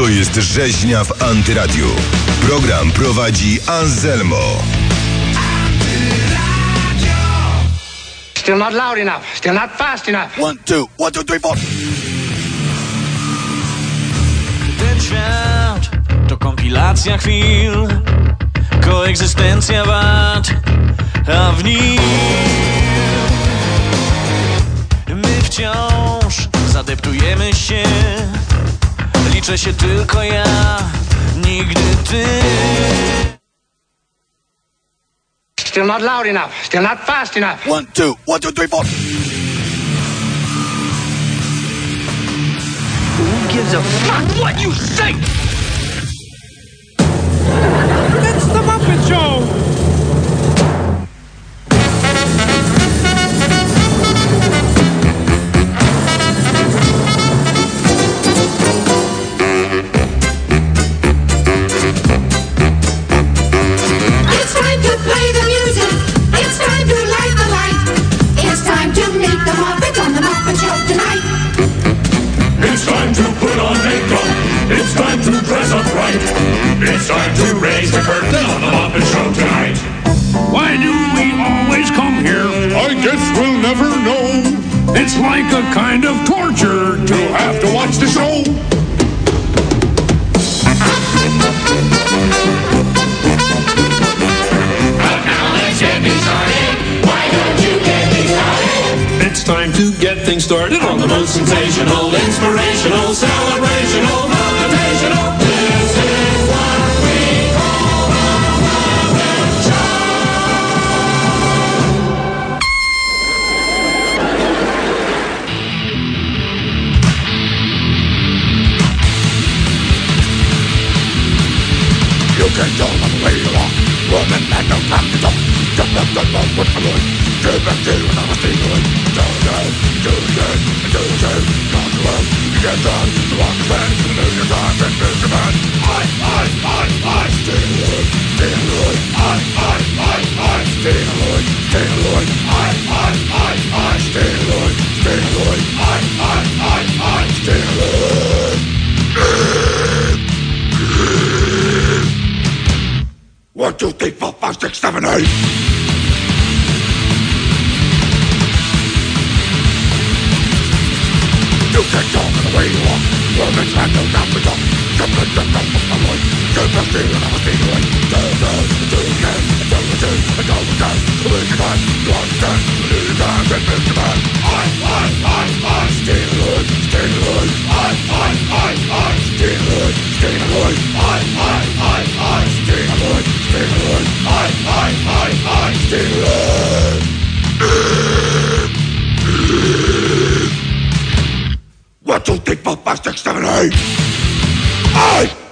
To jest Rzeźnia w Antyradiu. Program prowadzi Anselmo. Still not loud enough. Still not fast enough. One, two, one, two, three, four. Ten świat to kompilacja chwil, koegzystencja wad, a w nim my wciąż zadeptujemy się. Liczę się tylko ja, nigdy ty. Still not loud enough. Still not fast enough. One, two, one, two, three, four. Who gives a fuck what you say? It's the Muppet Show! It's time to play the music. It's time to light the light. It's time to make the moppets on the moppet show tonight. It's time to put on makeup. It's time to dress up right. It's time to raise the curtain on the moppet show tonight. Why do we always come here? I guess we'll never know. It's like a kind of torture to have to watch the show. To get started on the most sensational, inspirational, celebrational, motivational. This is what we call the Muppet Show. You can tell them where you are. Woman had no time to talk. Just let them know what I'm doing. Give back to you and I was feeling. Do it, do it, do it. Not to love. Get done. The walk is back. The million times and miss your man. I, I, I, I. Stay alone. Stay alone. I, I, I, I. Stay alone. Stay alone. I, I, I, I. Stay alone. Stay alone. I, I, I, I. Stay one, two, three, four, five, six, seven, eight. You can talk in the way you walk Women's hand no the Do, do, do, yes Do, do, do, do, do, do, do, do, do, do, do, do, do, do, One, two, three, four, five, six, seven, eight. Eight. Closer,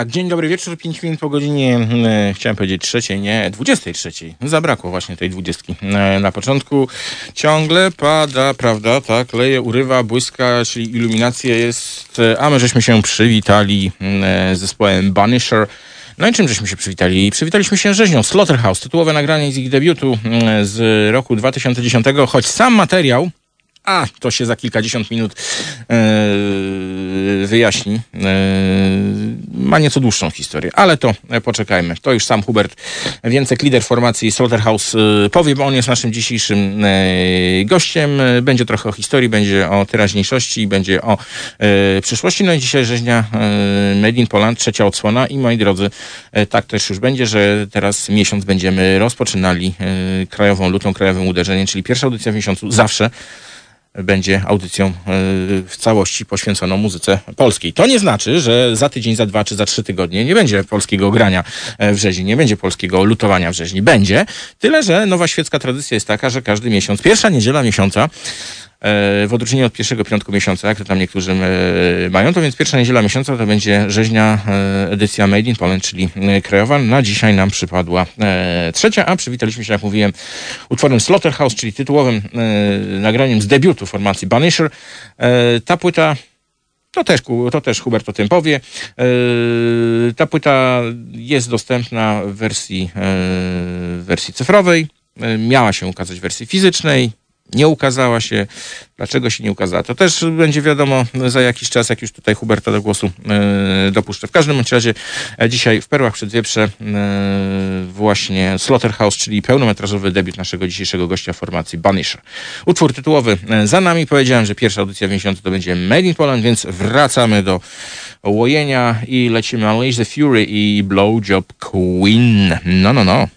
tak, dzień dobry wieczór, 5 minut po godzinie, e, chciałem powiedzieć trzeciej, nie, 23. Zabrakło właśnie tej dwudziestki. E, na początku ciągle pada, prawda, tak, leje, urywa, błyska, czyli iluminacja jest, e, a my żeśmy się przywitali e, z zespołem Banisher. No i czym żeśmy się przywitali? Przywitaliśmy się rzeźnią Slaughterhouse, tytułowe nagranie z ich debiutu mm, z roku 2010, choć sam materiał a, to się za kilkadziesiąt minut e, wyjaśni. E, ma nieco dłuższą historię, ale to e, poczekajmy. To już sam Hubert Więcek, lider formacji Slaughterhouse, e, powie, bo on jest naszym dzisiejszym gościem. Będzie trochę o historii, będzie o teraźniejszości, będzie o przyszłości. No i dzisiaj rzeźnia Made in Poland, trzecia odsłona i moi drodzy, tak też już będzie, że teraz miesiąc będziemy rozpoczynali krajową lutą, krajowym uderzeniem, czyli pierwsza audycja w miesiącu zawsze będzie audycją e, w całości poświęconą muzyce polskiej. To nie znaczy, że za tydzień, za dwa czy za trzy tygodnie nie będzie polskiego grania e, w rzezi, nie będzie polskiego lutowania w rzeźni. Będzie, tyle że nowa świecka tradycja jest taka, że każdy miesiąc, pierwsza niedziela miesiąca, w odróżnieniu od pierwszego piątku miesiąca, jak to tam niektórzy e, mają, to więc pierwsza niedziela miesiąca to będzie rzeźnia e, edycja Made in Poland, czyli e, krajowa. Na dzisiaj nam przypadła e, trzecia, a przywitaliśmy się, jak mówiłem, utworem Slaughterhouse, czyli tytułowym e, nagraniem z debiutu formacji Banisher. E, ta płyta to też, to też Hubert o tym powie. E, ta płyta jest dostępna w wersji, e, w wersji cyfrowej. E, miała się ukazać w wersji fizycznej. Nie ukazała się. Dlaczego się nie ukazała? To też będzie wiadomo za jakiś czas, jak już tutaj Huberta do głosu e, dopuszczę. W każdym razie e, dzisiaj w Perłach Przedwieprze e, właśnie Slaughterhouse, czyli pełnometrażowy debiut naszego dzisiejszego gościa formacji Banisher. Utwór tytułowy e, za nami. Powiedziałem, że pierwsza audycja w miesiącu to będzie Made in Poland, więc wracamy do łojenia i lecimy Unleash the Fury i Blowjob Queen. No, no, no.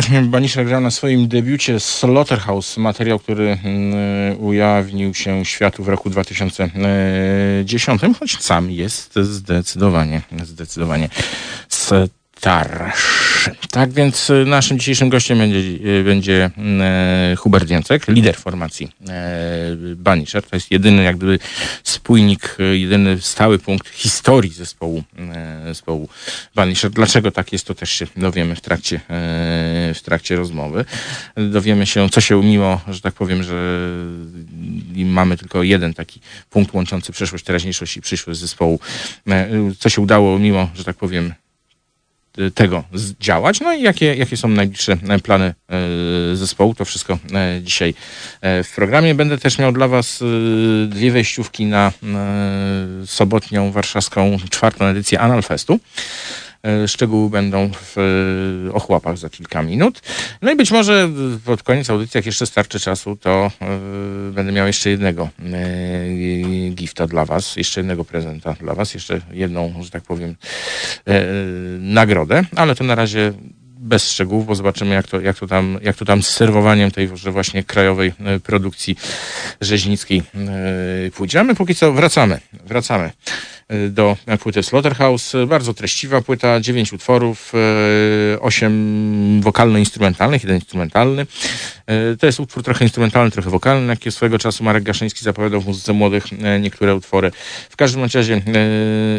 Właśnie Banisher grał na swoim debiucie Slaughterhouse, materiał, który mm, ujawnił się światu w roku 2010, choć sam jest zdecydowanie, zdecydowanie starszy. Tak więc y, naszym dzisiejszym gościem będzie, y, będzie e, Hubert Więcek, lider formacji e, Banisher. To jest jedyny jak gdyby spójnik, e, jedyny stały punkt historii zespołu, e, zespołu Banisher. Dlaczego tak jest, to też się dowiemy w trakcie, w trakcie rozmowy. Dowiemy się, co się mimo, że tak powiem, że mamy tylko jeden taki punkt łączący przeszłość, teraźniejszość i przyszłość zespołu. Co się udało mimo, że tak powiem, y, tego z- działać, no i jakie, jakie są najbliższe e, plany e, zespołu, to wszystko dzisiaj w programie. Będę też miał dla Was dwie wejściówki na sobotnią warszawską czwartą edycję Analfestu. E, Szczegóły będą w e, ochłapach za kilka minut. No i być może pod koniec audycji, jak jeszcze starczy czasu, to e, będę miał jeszcze jednego gifta dla Was, jeszcze jednego prezenta dla Was, jeszcze jedną, że tak powiem, nagrodę, ale to na razie bez szczegółów, bo zobaczymy, jak to, jak to, tam, jak to tam z serwowaniem tej właśnie krajowej e, produkcji rzeźnickiej pójdzie. A my póki co wracamy, wracamy e, do płyty Slaughterhouse. Bardzo treściwa płyta, dziewięć utworów, e, osiem wokalno-instrumentalnych, jeden instrumentalny. To jest utwór trochę instrumentalny, trochę wokalny, jakie swojego czasu Marek Gaszyński zapowiadał w muzyce młodych niektóre utwory. W każdym razie,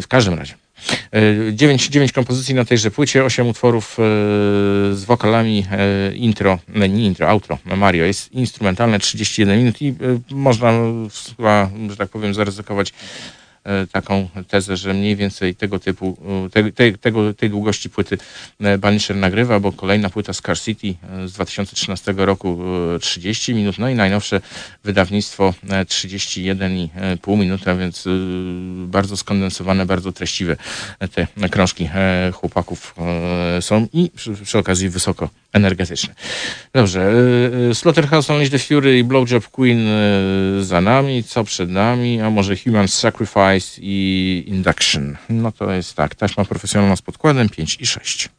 w każdym razie, Dziewięć, dziewięć kompozycji na tejże płycie, osiem utworów e, z wokalami, e, intro, nie, intro, outro, Mario. Jest instrumentalne, 31 minut i e, można że tak powiem, zaryzykować e, taką tezę, że mniej więcej tego typu, e, te, te, tego, tej długości płyty e, Banisher nagrywa, bo kolejna płyta Scar City e, z 2013 roku e, 30 minut, no i najnowsze wydawnictwo e, 31,5 minuty, a więc e, bardzo skondensowane, bardzo treściwe e, te krążki e, chłopaków e, są i przy, przy okazji wysoko energetyczne. Dobrze, e, e, Slaughterhouse Unleash the Fury i Blowjob Queen e, za nami, co przed nami, a może Human Sacrifice i Induction. No to jest tak, taśma profesjonalna z podkładem 5 i 6.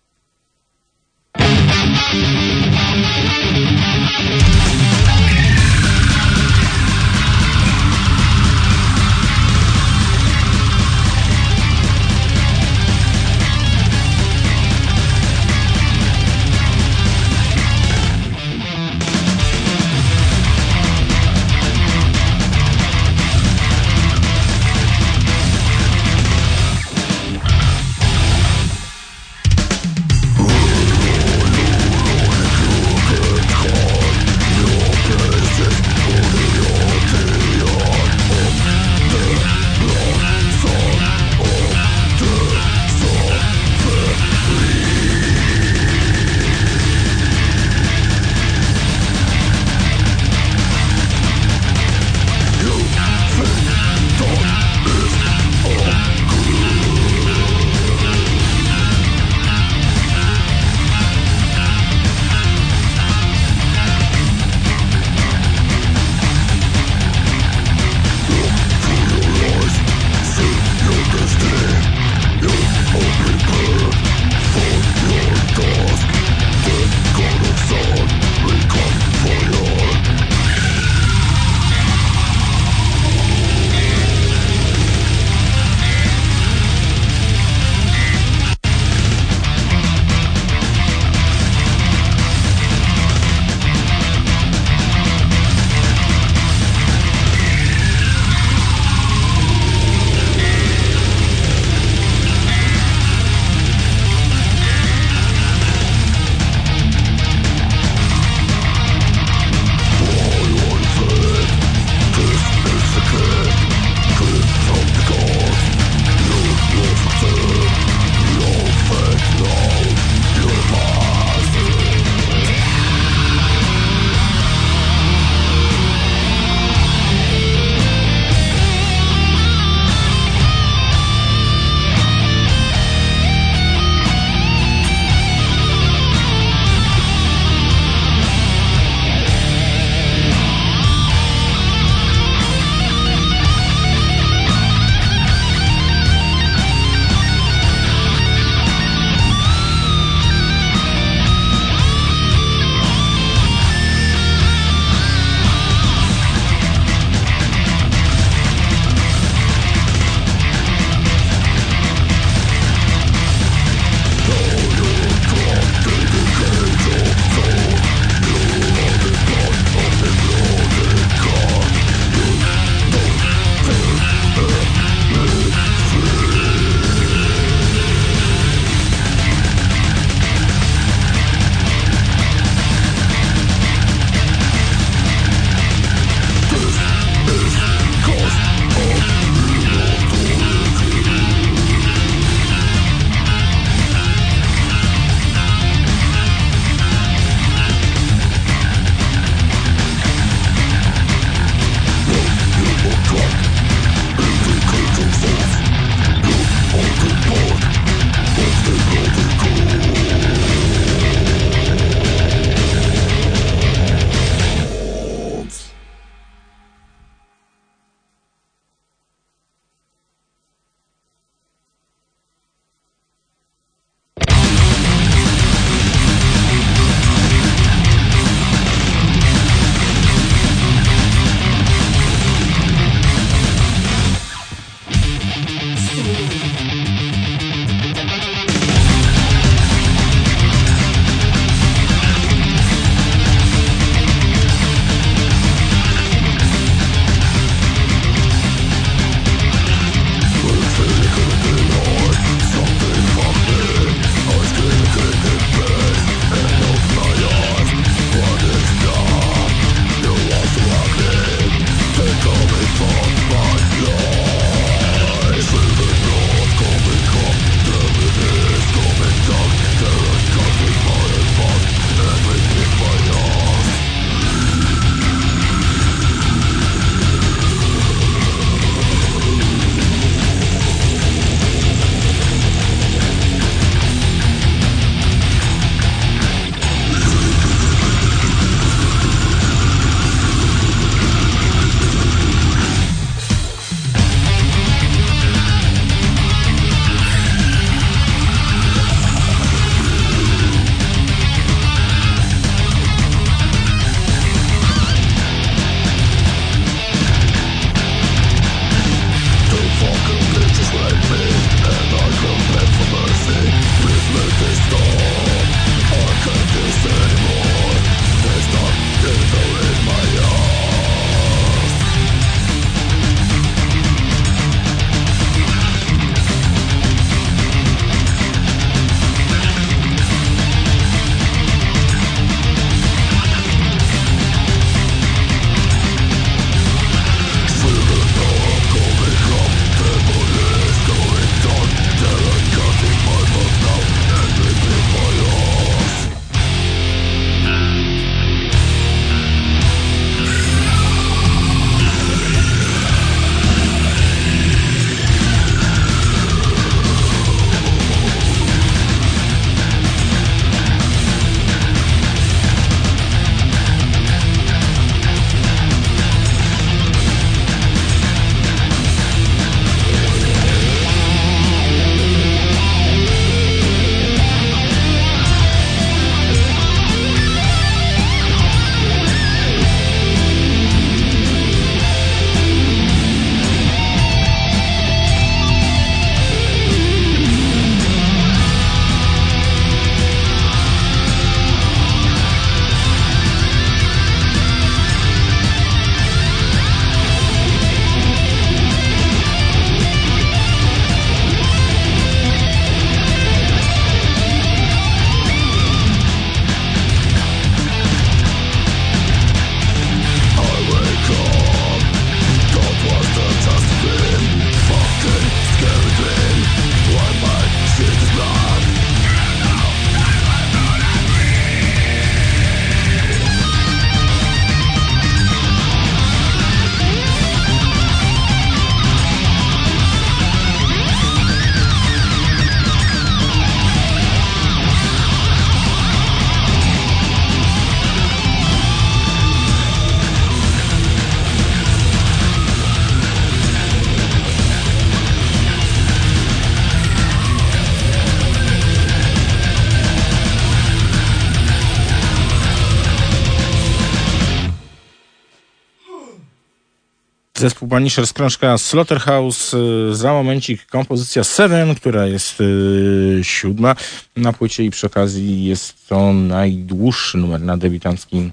Zespół Banishers, krążka Slaughterhouse, y, za momencik kompozycja Seven, która jest y, siódma na płycie i przy okazji jest to najdłuższy numer na debiutanckim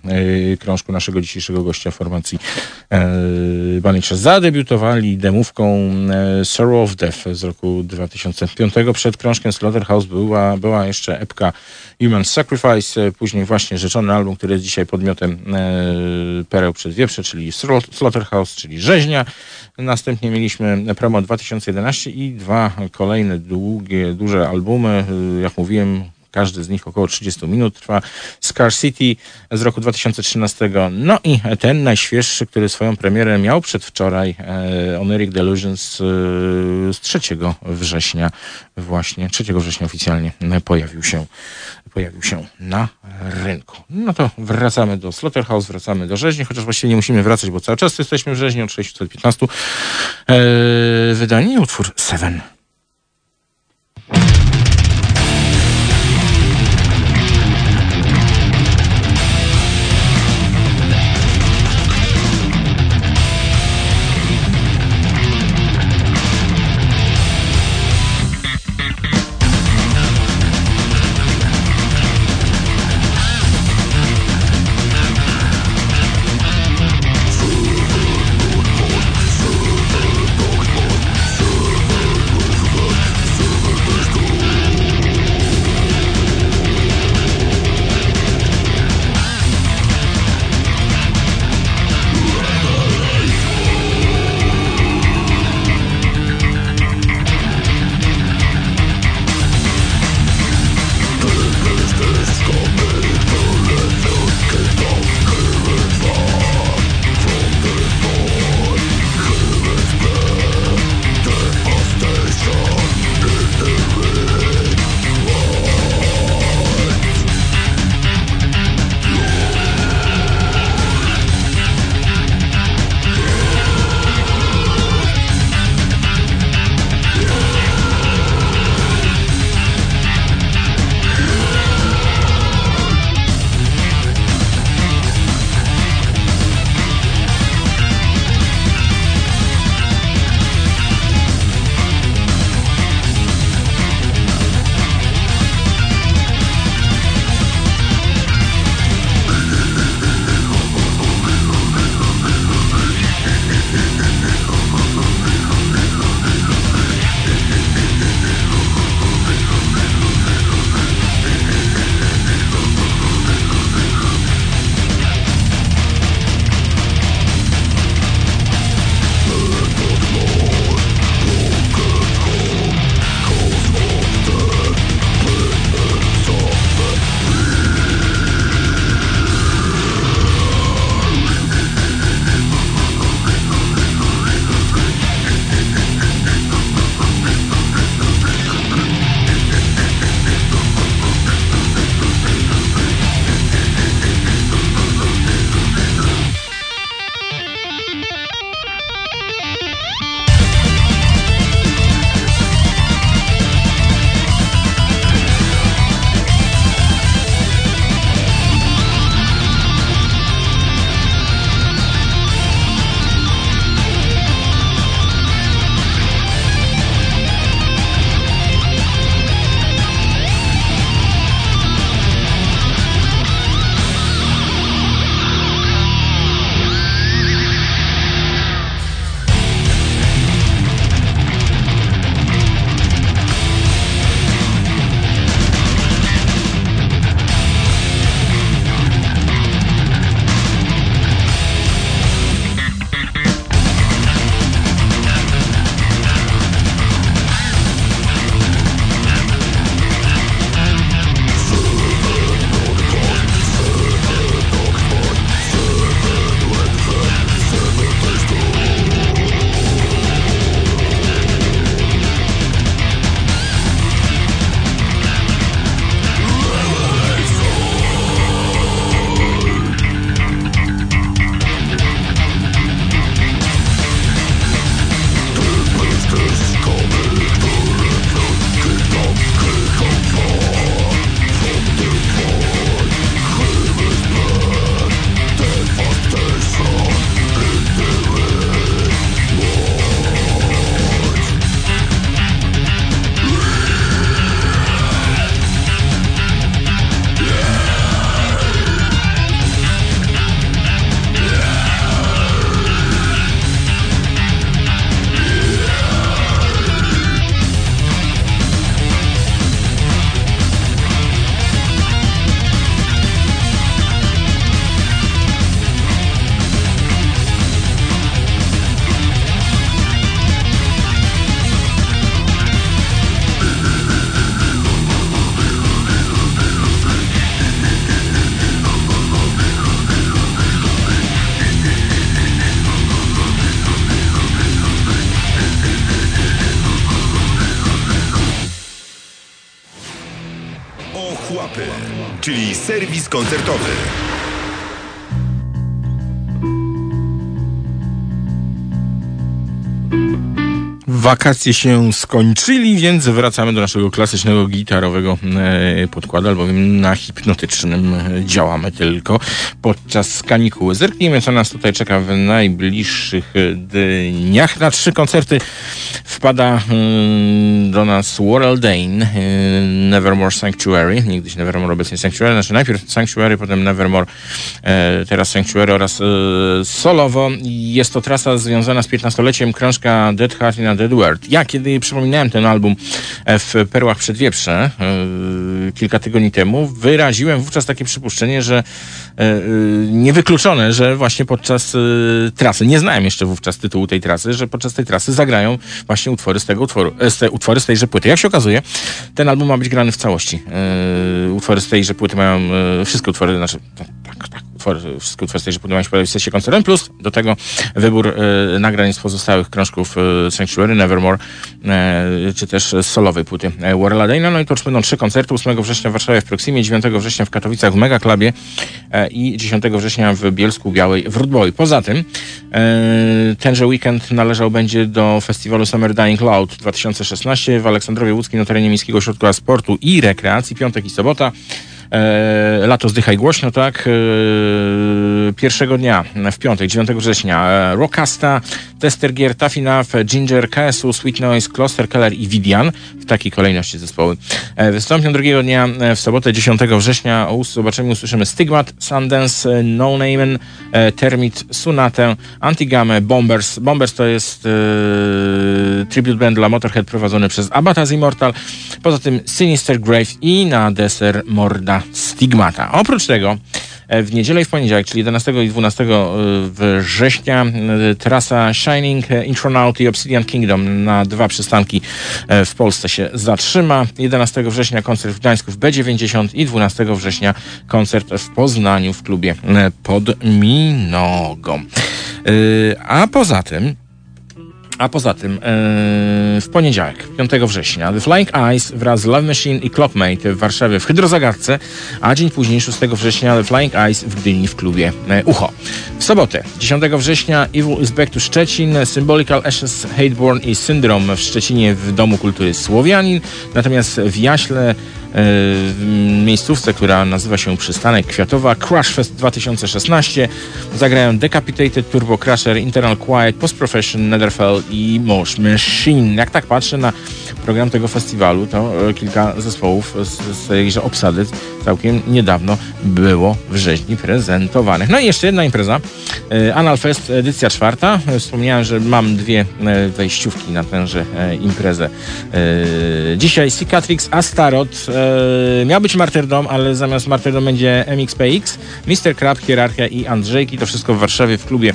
y, krążku naszego dzisiejszego gościa formacji y, Banishers. Zadebiutowali demówką y, Sorrow of Death z roku 2005. Przed krążkiem Slaughterhouse była, była jeszcze epka Human Sacrifice, później właśnie rzeczony album, który jest dzisiaj podmiotem Pereł przed wieprze, czyli Sla- Slaughterhouse, czyli Rzeźnia. Następnie mieliśmy promo 2011 i dwa kolejne długie, duże albumy. Jak mówiłem, każdy z nich około 30 minut trwa. Scar City z roku 2013. No i ten najświeższy, który swoją premierę miał przedwczoraj, e, Oniric Delusions e, z 3 września właśnie, 3 września oficjalnie pojawił się, pojawił się na rynku. No to wracamy do Slaughterhouse, wracamy do rzeźni, chociaż właściwie nie musimy wracać, bo cały czas jesteśmy w rzeźni od 615. E, wydanie utwór. Seven koncertowy. Wakacje się skończyli, więc wracamy do naszego klasycznego gitarowego e, podkładu, albowiem na hipnotycznym działamy tylko podczas kanikuły. Zerknijmy, co nas tutaj czeka w najbliższych dniach. Na trzy koncerty wpada mm, do nas Warrell Dane, e, Nevermore Sanctuary, niegdyś Nevermore, obecnie Sanctuary, znaczy najpierw Sanctuary, potem Nevermore, e, teraz Sanctuary oraz e, solowo. Jest to trasa związana z 15-leciem krążka Dead Heart in a Dead World. Ja, kiedy przypominałem ten album e, w Perłach Przedwieprze kilka tygodni temu, wyraziłem wówczas takie przypuszczenie, że e, niewykluczone, że właśnie podczas trasy, nie znałem jeszcze wówczas tytułu tej trasy, że podczas tej trasy zagrają właśnie utwory z tego utworu, e, z te, utwory z tejże płyty. Jak się okazuje, ten album ma być grany w całości. E, utwory z tejże płyty mają, e, wszystkie utwory, znaczy, tak, tak, utwory z tejże płyty mają się w sesji koncertem, plus do tego wybór e, nagrań z pozostałych krążków e, Sanctuary, Nevermore, e, czy też solowej płyty e, Warrella Dane'a. No i to już będą trzy koncerty, 8 września w Warszawie w Proximie, 9 września w Katowicach w Mega Clubie e, i 10 września w Bielsku Białej w Rudboi. Poza tym e, tenże weekend należał będzie do festiwalu Summer Dying Cloud 2016 w Aleksandrowie Łódzkim na terenie Miejskiego Ośrodka Sportu i Rekreacji, piątek i sobota. E, lato zdychaj głośno, tak? E, pierwszego dnia, w piątek, 9 września, e, Rockasta, Tester Gear, Enough, Ginger, KSU, Sweet Noise, Kloster Keller i Vidian. W takiej kolejności zespoły. Wystąpią drugiego dnia, w sobotę, 10 września, us- zobaczymy, usłyszymy Stigmat, Sundance, No Name, e, Termit, Sunatę, Antigamę, Bombers. Bombers to jest e, tribute band dla Motorhead prowadzony przez Abatas Immortal. Poza tym Sinister Grave i na deser Morda Stigmata. Oprócz tego e, w niedzielę i w poniedziałek, czyli 11 i 12 września, e, trasa Shining, e, Intronaut i Obsidian Kingdom na dwa przystanki e, w Polsce się zatrzyma. 11 września koncert w Gdańsku w B90 i 12 września koncert w Poznaniu w klubie e, pod Minogą. E, A poza tym a poza tym, e, w poniedziałek, 5 września, The Flying Eyes wraz z Love Machine i Clockmate w Warszawie w Hydrozagadce, a dzień później, 6 września, The Flying Eyes w Gdyni w klubie e, Ucho. W sobotę, 10 września, Evil is Back to Szczecin, Symbolical Ashes, Hateborn i Syndrome w Szczecinie w Domu Kultury Słowianin, natomiast w Jaśle miejscówce, która nazywa się Przystanek Kwiatowa Crash Fest 2016 zagrają Decapitated, Turbo Crusher, Internal Quiet, Post Profession, Netherfell i Mosh Machine. Jak tak patrzę na program tego festiwalu, to e, kilka zespołów z, z tejże obsady całkiem niedawno było w rzeźni prezentowanych. No i jeszcze jedna impreza. e, Analfest, edycja czwarta. Wspomniałem, że mam dwie wejściówki na tęże e, imprezę. Dzisiaj Cicatrix, Astaroth. Miał być Martyrdom, ale zamiast Martyrdom będzie MXPX, Mr. Crab, Hierarchia i Andrzejki. To wszystko w Warszawie w klubie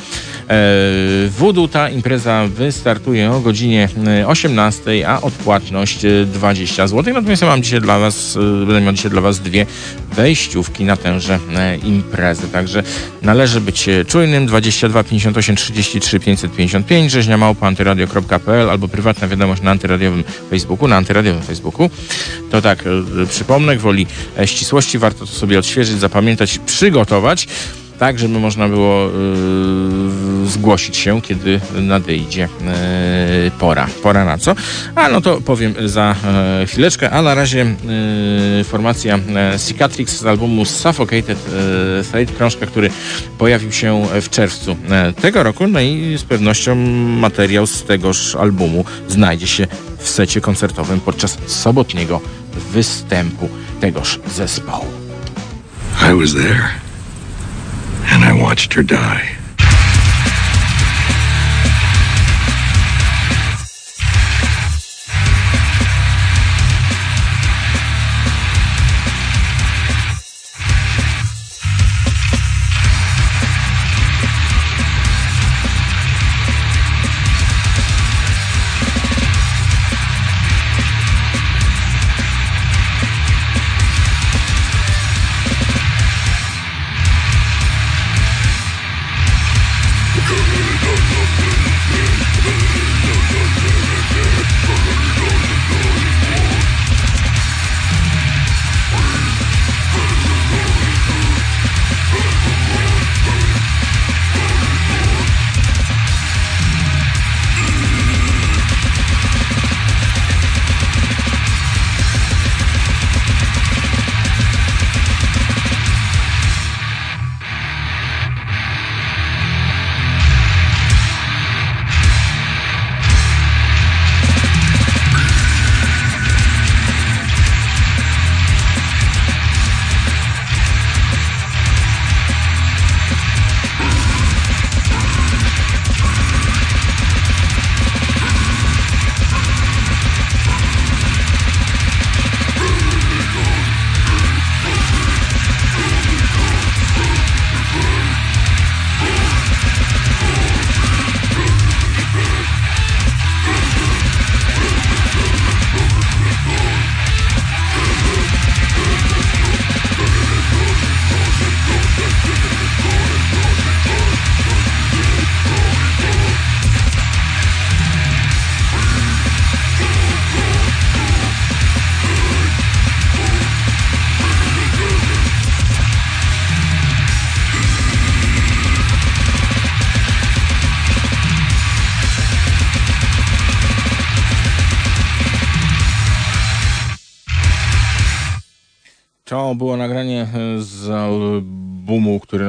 Voodoo. Ta impreza wystartuje o godzinie e, 18, a odpłatność e, 20 zł. Natomiast ja mam dzisiaj dla Was, e, będę miał dzisiaj dla Was dwie wejściówki na tęże imprezę. Także należy być e, czujnym. 22 58 33 555 rzeźnia małpa antyradio.pl albo prywatna wiadomość na antyradiowym Facebooku, na antyradiowym Facebooku. To tak, e, przypomnę, gwoli e, ścisłości warto to sobie odświeżyć, zapamiętać, przygotować tak, żeby można było y, zgłosić się, kiedy nadejdzie y, pora. Pora na co? A no to powiem za y, chwileczkę, a na razie formacja Cicatrix z albumu Suffocated Fate, krążka, który pojawił się w czerwcu tego roku, no i z pewnością materiał z tegoż albumu znajdzie się w secie koncertowym podczas sobotniego występu tegoż zespołu. I was there, and I watched her die.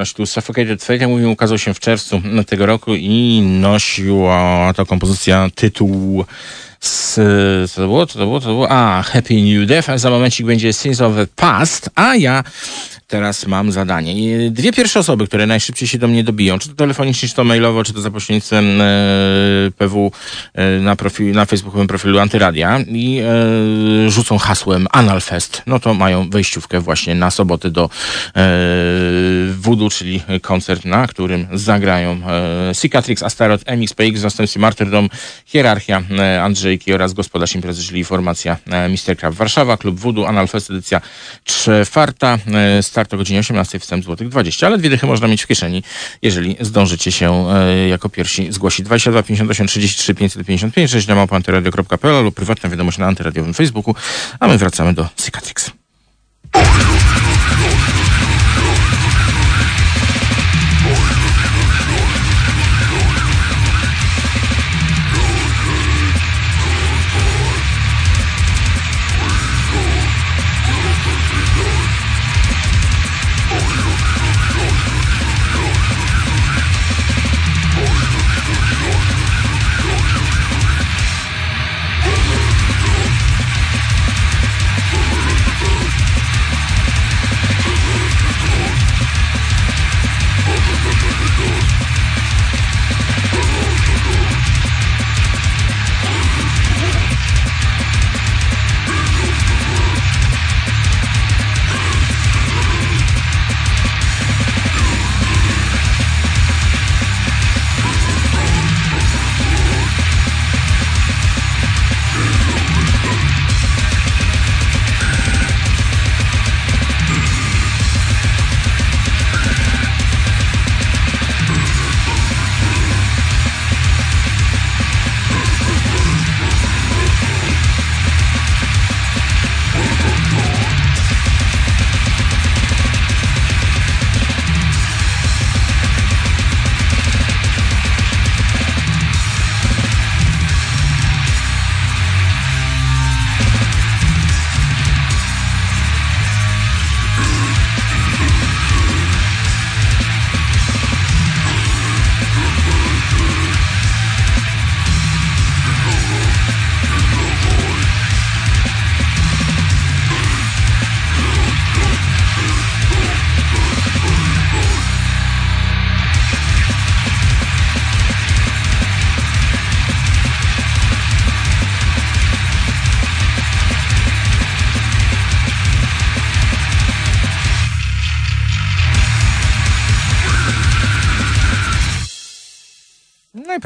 Tytuł Suffocated Fate. Jak ukazał się w czerwcu tego roku i nosiła ta kompozycja tytuł z, co to było, co to było, co to było? A, Happy New Death, a za momencik będzie Sins of the Past, a ja teraz mam zadanie. I Dwie pierwsze osoby, które najszybciej się do mnie dobiją, czy to telefonicznie, czy to mailowo, czy to za pośrednictwem e, PW e, na, profil, na facebookowym profilu Antyradia i e, rzucą hasłem Analfest, no to mają wejściówkę właśnie na sobotę do e, Voodoo, czyli koncert, na którym zagrają e, Cicatrix, Astaroth, MXPX, zastępcy Martyrdom, Hierarchia, e, Andrzejki oraz gospodarz imprezy, czyli formacja e. Crab Warszawa, Klub Voodoo, Analfest edycja czwarta, e, start o godzinie 18, wstęp złotych 20, ale dwie dychy można mieć w kieszeni, jeżeli zdążycie się e, jako pierwsi zgłosić. 22 58 33 555, 6 na małpantyradio.pl lub prywatna wiadomość na antyradiowym Facebooku, a my wracamy do Cicatrix.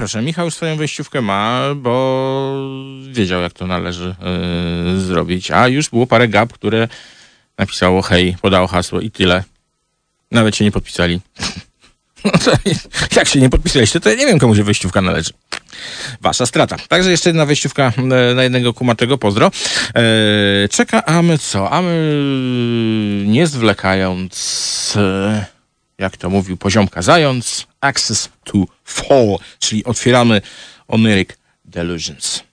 Proszę, Michał swoją wejściówkę ma, bo wiedział, jak to należy yy, zrobić. A już było parę gap, które napisało hej, podało hasło i tyle. Nawet się nie podpisali. No to, jak się nie podpisaliście, to ja nie wiem, komu się wejściówka należy. Wasza strata. Także jeszcze jedna wejściówka e, na jednego kumatego, pozdro. E, czeka, a my co? A my nie zwlekając, e, jak to mówił poziomka zając, access to fall, czyli otwieramy Oniric Delusions.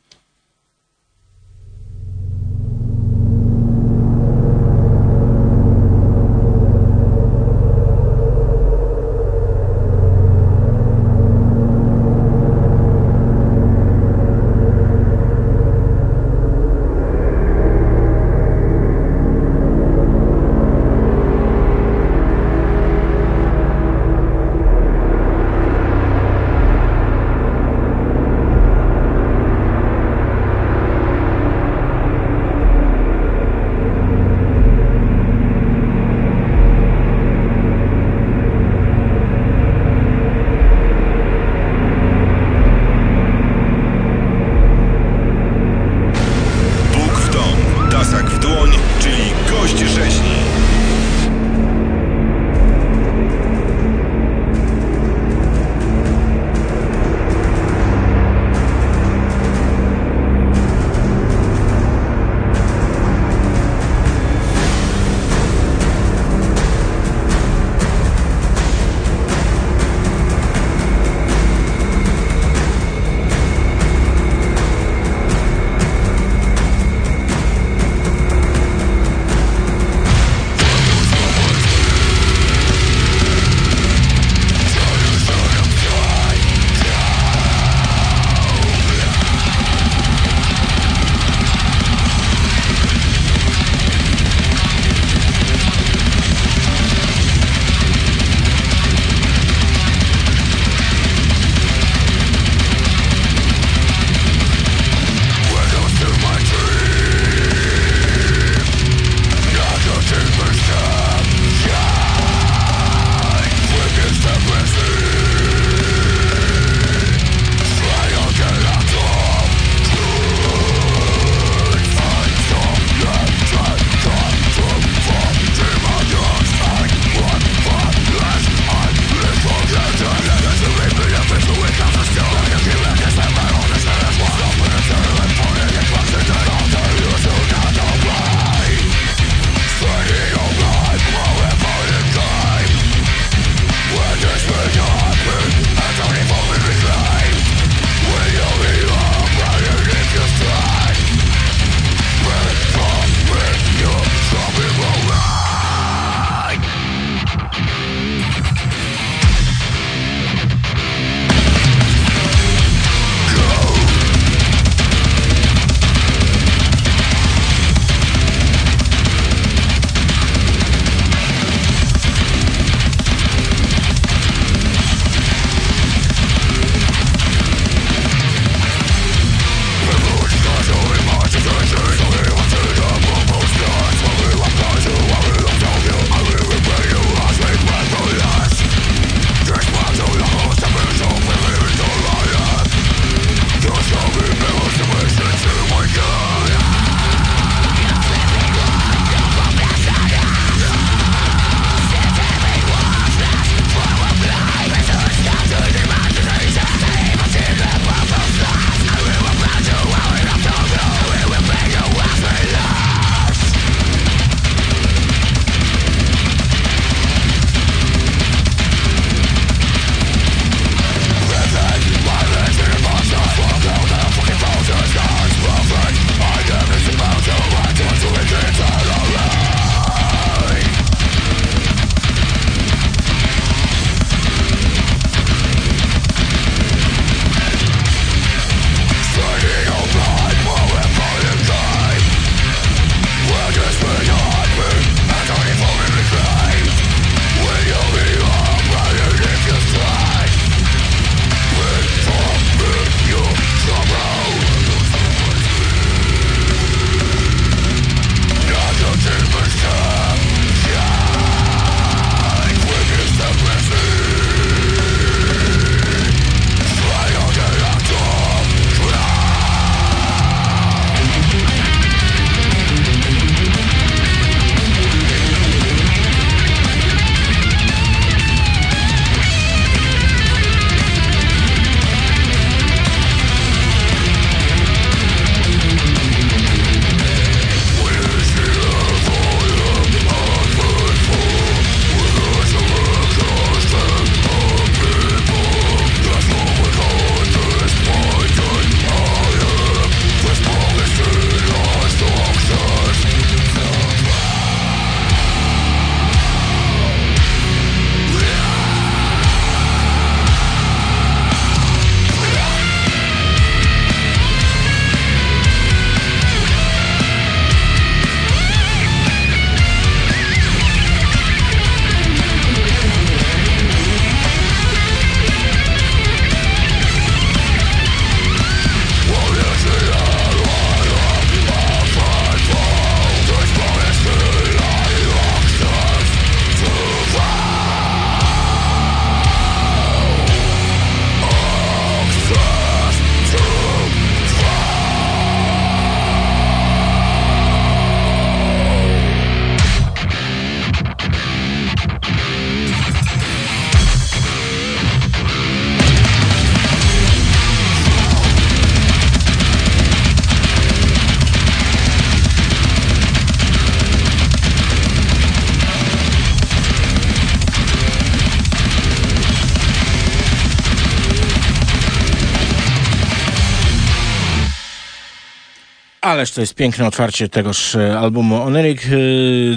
To jest piękne otwarcie tegoż e, albumu Oneric e,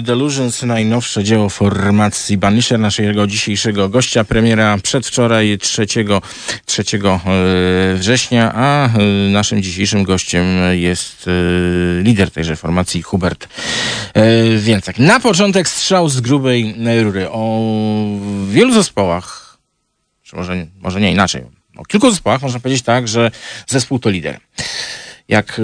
Delusions, najnowsze dzieło formacji Banisher, naszego dzisiejszego gościa. Premiera przedwczoraj, 3, 3 e, września, a naszym dzisiejszym gościem jest lider tejże formacji, Hubert Więcek. Na początek strzał z grubej rury. O wielu zespołach, czy może, może nie inaczej, o kilku zespołach można powiedzieć tak, że zespół to lider jak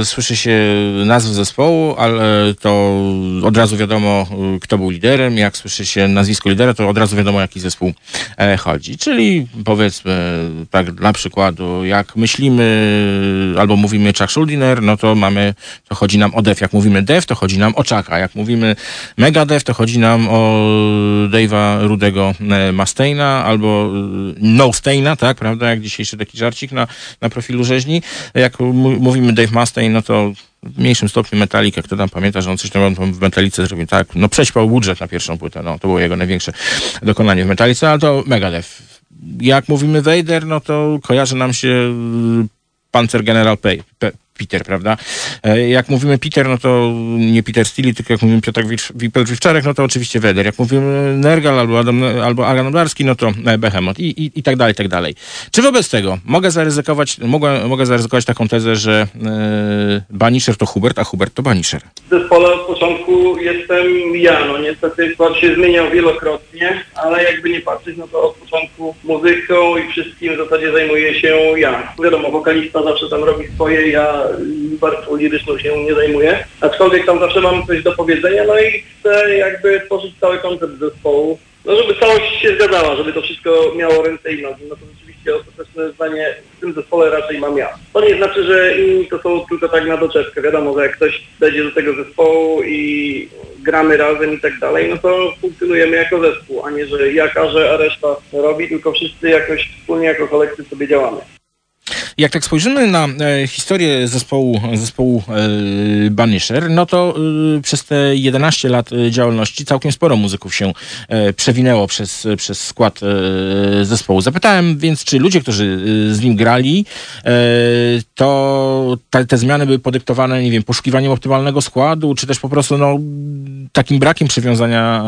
y, słyszy się nazwę zespołu, ale to od razu wiadomo, y, kto był liderem. Jak słyszy się nazwisko lidera, to od razu wiadomo, jaki zespół e, chodzi. Czyli powiedzmy, tak dla przykładu, jak myślimy albo mówimy Chuck Schuldiner, no to mamy, to chodzi nam o Def. Jak mówimy Def, to chodzi nam o Chucka. Jak mówimy Megadeth, to chodzi nam o Dave'a Rudego e, Mustaina albo y, No Staina, tak, prawda, jak dzisiejszy taki żarcik na, na profilu rzeźni. Jak mówimy Dave Mustaine, no to w mniejszym stopniu Metallica, kto tam pamięta, że on coś tam w Metalice zrobił, tak, no przećpał budżet na pierwszą płytę, no to było jego największe dokonanie w Metalice, ale to Megadeth. Jak mówimy Vader, no to kojarzy nam się y, Panzer General Pe- Pe- Peter, prawda? E, Jak mówimy Peter, no to nie Peter Steele, tylko jak mówimy Piotr Wipel-Wicczarek, no to oczywiście Weder. Jak mówimy Nergal albo Adam, albo Alan Darski, no to e, Behemoth i, i, i tak dalej, i tak dalej. Czy wobec tego mogę zaryzykować, mogę, mogę zaryzykować taką tezę, że e, Banisher to Hubert, a Hubert to Banisher? W zespole od początku jestem ja, no niestety skład się zmieniał wielokrotnie, ale jakby nie patrzeć, no to od początku muzyką i wszystkim w zasadzie zajmuję się ja. Wiadomo, wokalista zawsze tam robi swoje, ja bardzo liryczną się nie zajmuję, aczkolwiek tam zawsze mam coś do powiedzenia, no i chcę jakby tworzyć cały koncept zespołu, no żeby całość się zgadzała, żeby to wszystko miało ręce i nogi, no to rzeczywiście ostateczne zdanie w tym zespole raczej mam ja. To nie znaczy, że inni to są tylko tak na doczepkę. Wiadomo, że jak ktoś dojdzie do tego zespołu i gramy razem i tak dalej, no to funkcjonujemy jako zespół, a nie, że ja każę, a reszta robi, tylko wszyscy jakoś wspólnie jako kolektyw sobie działamy. Jak tak spojrzymy na e, historię zespołu, zespołu e, Banisher, no to e, przez te 11 lat działalności całkiem sporo muzyków się przewinęło przez, przez skład zespołu. Zapytałem więc, czy ludzie, którzy z nim grali, to te, te zmiany były podyktowane, nie wiem, poszukiwaniem optymalnego składu, czy też po prostu no, takim brakiem przywiązania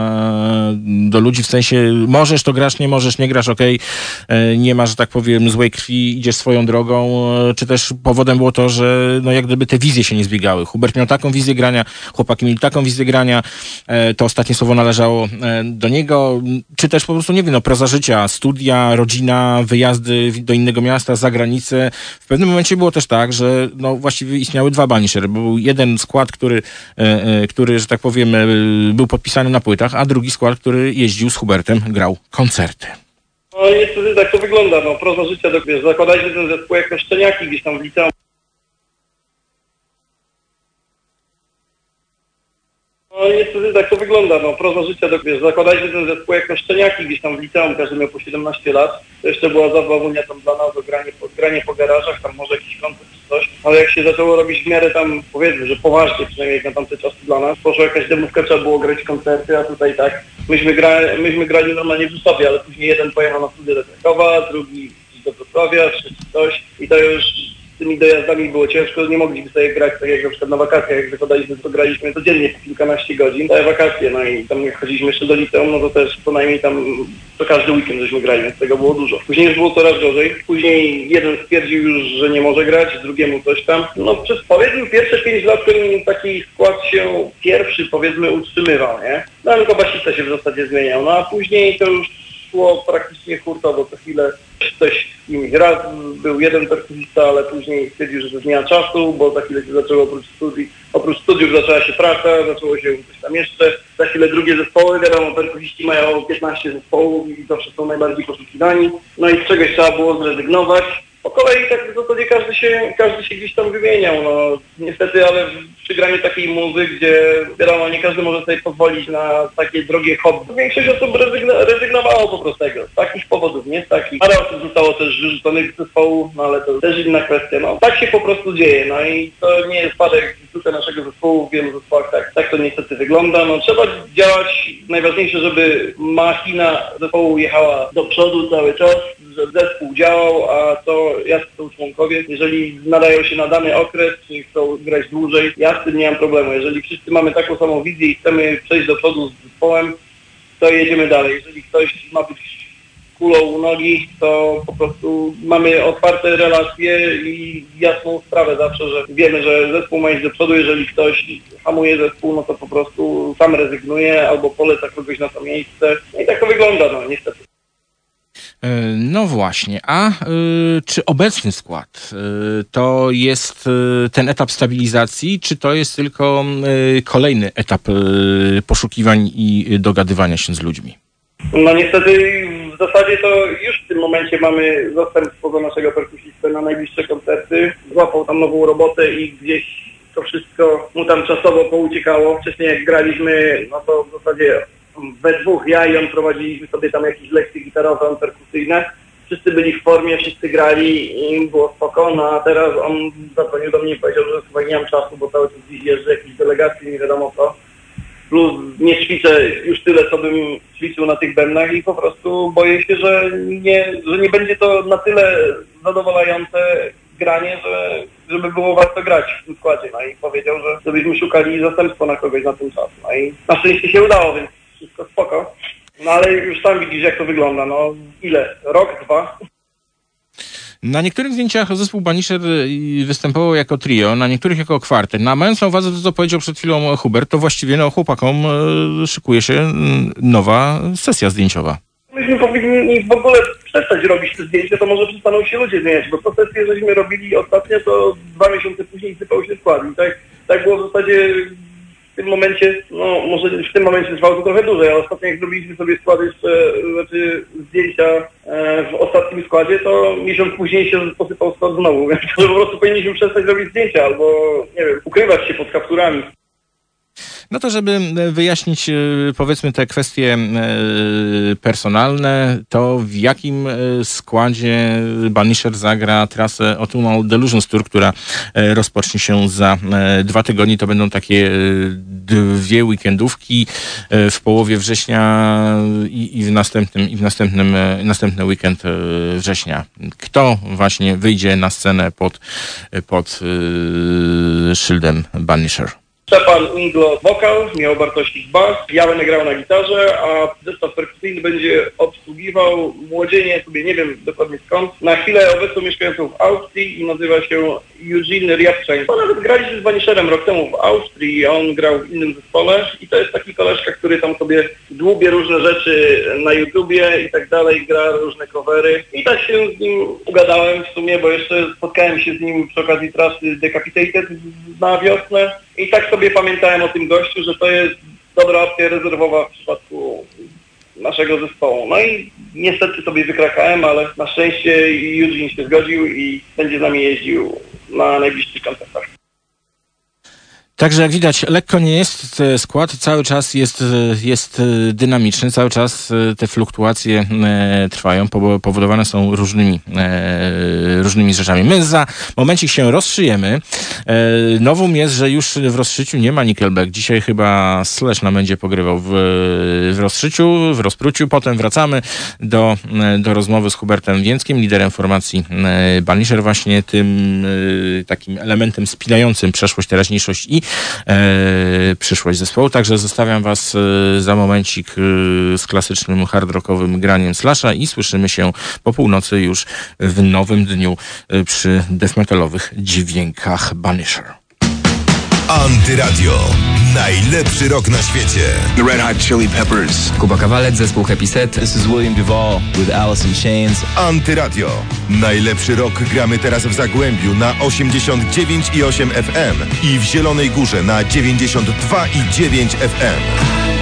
do ludzi, w sensie możesz, to grasz, nie możesz, nie grasz, okej, e, nie masz, że tak powiem, złej krwi, idziesz swoją drogą, e, czy też powodem było to, że no jak gdyby te wizje się nie zbiegały. Hubert miał taką wizję grania, chłopaki mieli taką wizję grania, e, to ostatnie słowo należało e, do niego, czy też po prostu, nie wiem, no proza życia, studia, rodzina, wyjazdy do innego miasta, za granicę. W pewnym momencie było też tak, że no właściwie istniały dwa Banisher. Był jeden skład, który, który, że tak powiem, był podpisany na płytach, a drugi skład, który jeździł z Hubertem, grał koncerty. No niestety tak to wygląda, no proza życia, do- wiesz, zakładajcie ten zespół jako szczeniaki gdzieś tam w liceum. No niestety tak to wygląda, no proza życia, do- wiesz, zakładajcie ten zespół jako szczeniaki gdzieś tam w liceum, każdy miał po 17 lat. To jeszcze była zabawunia tam dla nas, granie po, granie po garażach, tam może jakiś koncert coś, ale jak się zaczęło robić w miarę tam, powiedzmy, że poważnie, przynajmniej jak na tamte czasy dla nas, poszła jakaś demówka, trzeba było grać koncerty, a tutaj tak, myśmy, gra, myśmy grali normalnie w sobie, ale później jeden pojechał na studia do Krakowa, drugi do Wrocławia, trzeci coś i to już tymi dojazdami było ciężko, nie mogliśmy sobie grać tak jak na przykład na wakacjach, jak zakładaliśmy, to graliśmy codziennie po kilkanaście godzin, te wakacje, no i tam jak chodziliśmy jeszcze do liceum, no to też co najmniej tam co każdy weekend żeśmy grali, więc tego było dużo. Później już było coraz gorzej, później jeden stwierdził już, że nie może grać, drugiemu coś tam. No przez powiedzmy pierwsze pięć lat ten taki skład się pierwszy powiedzmy utrzymywał, nie? No tylko basista się w zasadzie zmieniał, no a później to już szło praktycznie hurtowo, co chwilę z kimś. Raz był jeden perkusista, ale później stwierdził, że to zmiana czasu, bo za chwilę się zaczęło oprócz studiów, oprócz studiów zaczęła się praca, zaczęło się coś tam jeszcze. Za chwilę drugie zespoły, wiadomo, perkusiści mają 15 zespołów i zawsze są najbardziej poszukiwani. No i z czegoś trzeba było zrezygnować. Po kolei tak w zasadzie każdy się, każdy się gdzieś tam wymieniał, no niestety, ale przy graniu takiej muzy, gdzie wiadomo, nie każdy może sobie pozwolić na takie drogie hobby. Większość osób rezygna, rezygnowało po prostu z takich powodów, nie z takich. Zostało też wyrzuconych z zespołu, no ale to też inna kwestia. No tak się po prostu dzieje, no i to nie jest spadek tutaj naszego zespołu, w wielu zespołach tak, tak to niestety wygląda. No trzeba działać, najważniejsze, żeby machina zespołu jechała do przodu cały czas, żeby zespół działał, a to jacy są członkowie. Jeżeli nadają się na dany okres, czy chcą grać dłużej, ja z tym nie mam problemu. Jeżeli wszyscy mamy taką samą wizję i chcemy przejść do przodu z zespołem, to jedziemy dalej. Jeżeli ktoś ma być kulą u nogi, to po prostu mamy otwarte relacje i jasną sprawę zawsze, że wiemy, że zespół ma iść do przodu, jeżeli ktoś hamuje zespół, no to po prostu sam rezygnuje albo poleca kogoś na to miejsce. I tak to wygląda, no niestety. E, No właśnie, a y, czy obecny skład y, to jest y, ten etap stabilizacji, czy to jest tylko kolejny etap poszukiwań i dogadywania się z ludźmi? No niestety zasadzie to już w tym momencie mamy zastępstwo do naszego perkusisty na najbliższe koncerty. Złapał tam nową robotę i gdzieś to wszystko mu tam czasowo pouciekało. Wcześniej jak graliśmy, no to w zasadzie we dwóch, ja i on prowadziliśmy sobie tam jakieś lekcje gitarowe, perkusyjne. Wszyscy byli w formie, wszyscy grali i było spoko, no a teraz on zadzwonił do mnie i powiedział, że chyba nie mam czasu, bo cały czas gdzieś jeżdżę jakieś delegacje, nie wiadomo co plus nie ćwiczę już tyle, co bym ćwiczył na tych bębnach i po prostu boję się, że nie, że nie będzie to na tyle zadowalające granie, że, żeby było warto grać w tym składzie. No i powiedział, że żebyśmy szukali zastępstwa na kogoś na ten czas. No i na szczęście się udało, więc wszystko spoko. No ale już sam widzisz, jak to wygląda. No ile? Rok, dwa? Na niektórych zdjęciach zespół Banisher y, występował jako trio, na niektórych jako kwartet. Na mając na uwadze to, co powiedział przed chwilą Hubert, to właściwie no, chłopakom y, szykuje się y, nowa sesja zdjęciowa. Myśmy powinni w ogóle przestać robić te zdjęcia, to może przestaną się ludzie zmieniać, bo to sesję żeśmy robili ostatnio, to dwa miesiące później sypał się skład. Tak, tak było w zasadzie tym momencie, no może w tym momencie trwało to trochę dłużej, ale ostatnio jak zrobiliśmy sobie skład jeszcze, znaczy zdjęcia e, w ostatnim składzie, to miesiąc później się posypał skład znowu, więc po prostu powinniśmy przestać robić zdjęcia albo, nie wiem, ukrywać się pod kapturami. No to, żeby e, wyjaśnić e, powiedzmy te kwestie e, personalne, to w jakim składzie Banisher zagra trasę Autumnal Delusions Tour, która rozpocznie się za dwa tygodnie. To będą takie dwie weekendówki w połowie września i, w następnym, i w następnym, następny weekend września. Kto właśnie wyjdzie na scenę pod, pod szyldem Banisher? Szczepan Inglo wokal, miał Bartosik bas, ja będę grał na gitarze, a zestaw perkusyjny będzie obsługiwał młodzienie, sobie nie wiem dokładnie skąd, na chwilę obecną mieszkającą w Austrii i nazywa się Eugene Riabczain. No nawet graliśmy z Banisherem rok temu w Austrii, on grał w innym zespole. I to jest taki koleżka, który tam sobie dłubie różne rzeczy na YouTubie i tak dalej, gra różne covery. I tak się z nim ugadałem w sumie, bo jeszcze spotkałem się z nim przy okazji trasy Decapitated na wiosnę i tak sobie pamiętałem o tym gościu, że to jest dobra opcja rezerwowa w przypadku naszego zespołu. No i niestety sobie wykrakałem, ale na szczęście Eugene się zgodził i będzie z nami jeździł na najbliższych koncertach. Także jak widać, lekko nie jest skład, cały czas jest, jest dynamiczny, cały czas e, te fluktuacje e, trwają, powo- powodowane są różnymi, e, różnymi rzeczami. My za momencik się rozszyjemy. Nowum jest, że już w rozszyciu nie ma Nickelback. Dzisiaj chyba Slash nam będzie pogrywał w, w rozszyciu, w rozpruciu. Potem wracamy do, do rozmowy z Hubertem Więckim, liderem formacji Banisher, właśnie tym takim elementem spinającym przeszłość, teraźniejszość i przyszłość zespołu. Także zostawiam Was e, za momencik e, z klasycznym hard rockowym graniem Slasha i słyszymy się po północy już w nowym dniu e, przy death metalowych dźwiękach Banisher. Antyradio. Najlepszy rok na świecie. The Red Hot Chili Peppers. Kuba Kawalec, zespół Happy Set. This is William Duvall with Alice in Chains. Antyradio. Najlepszy rok gramy teraz w Zagłębiu na 89,8 FM i w Zielonej Górze na 92,9 FM.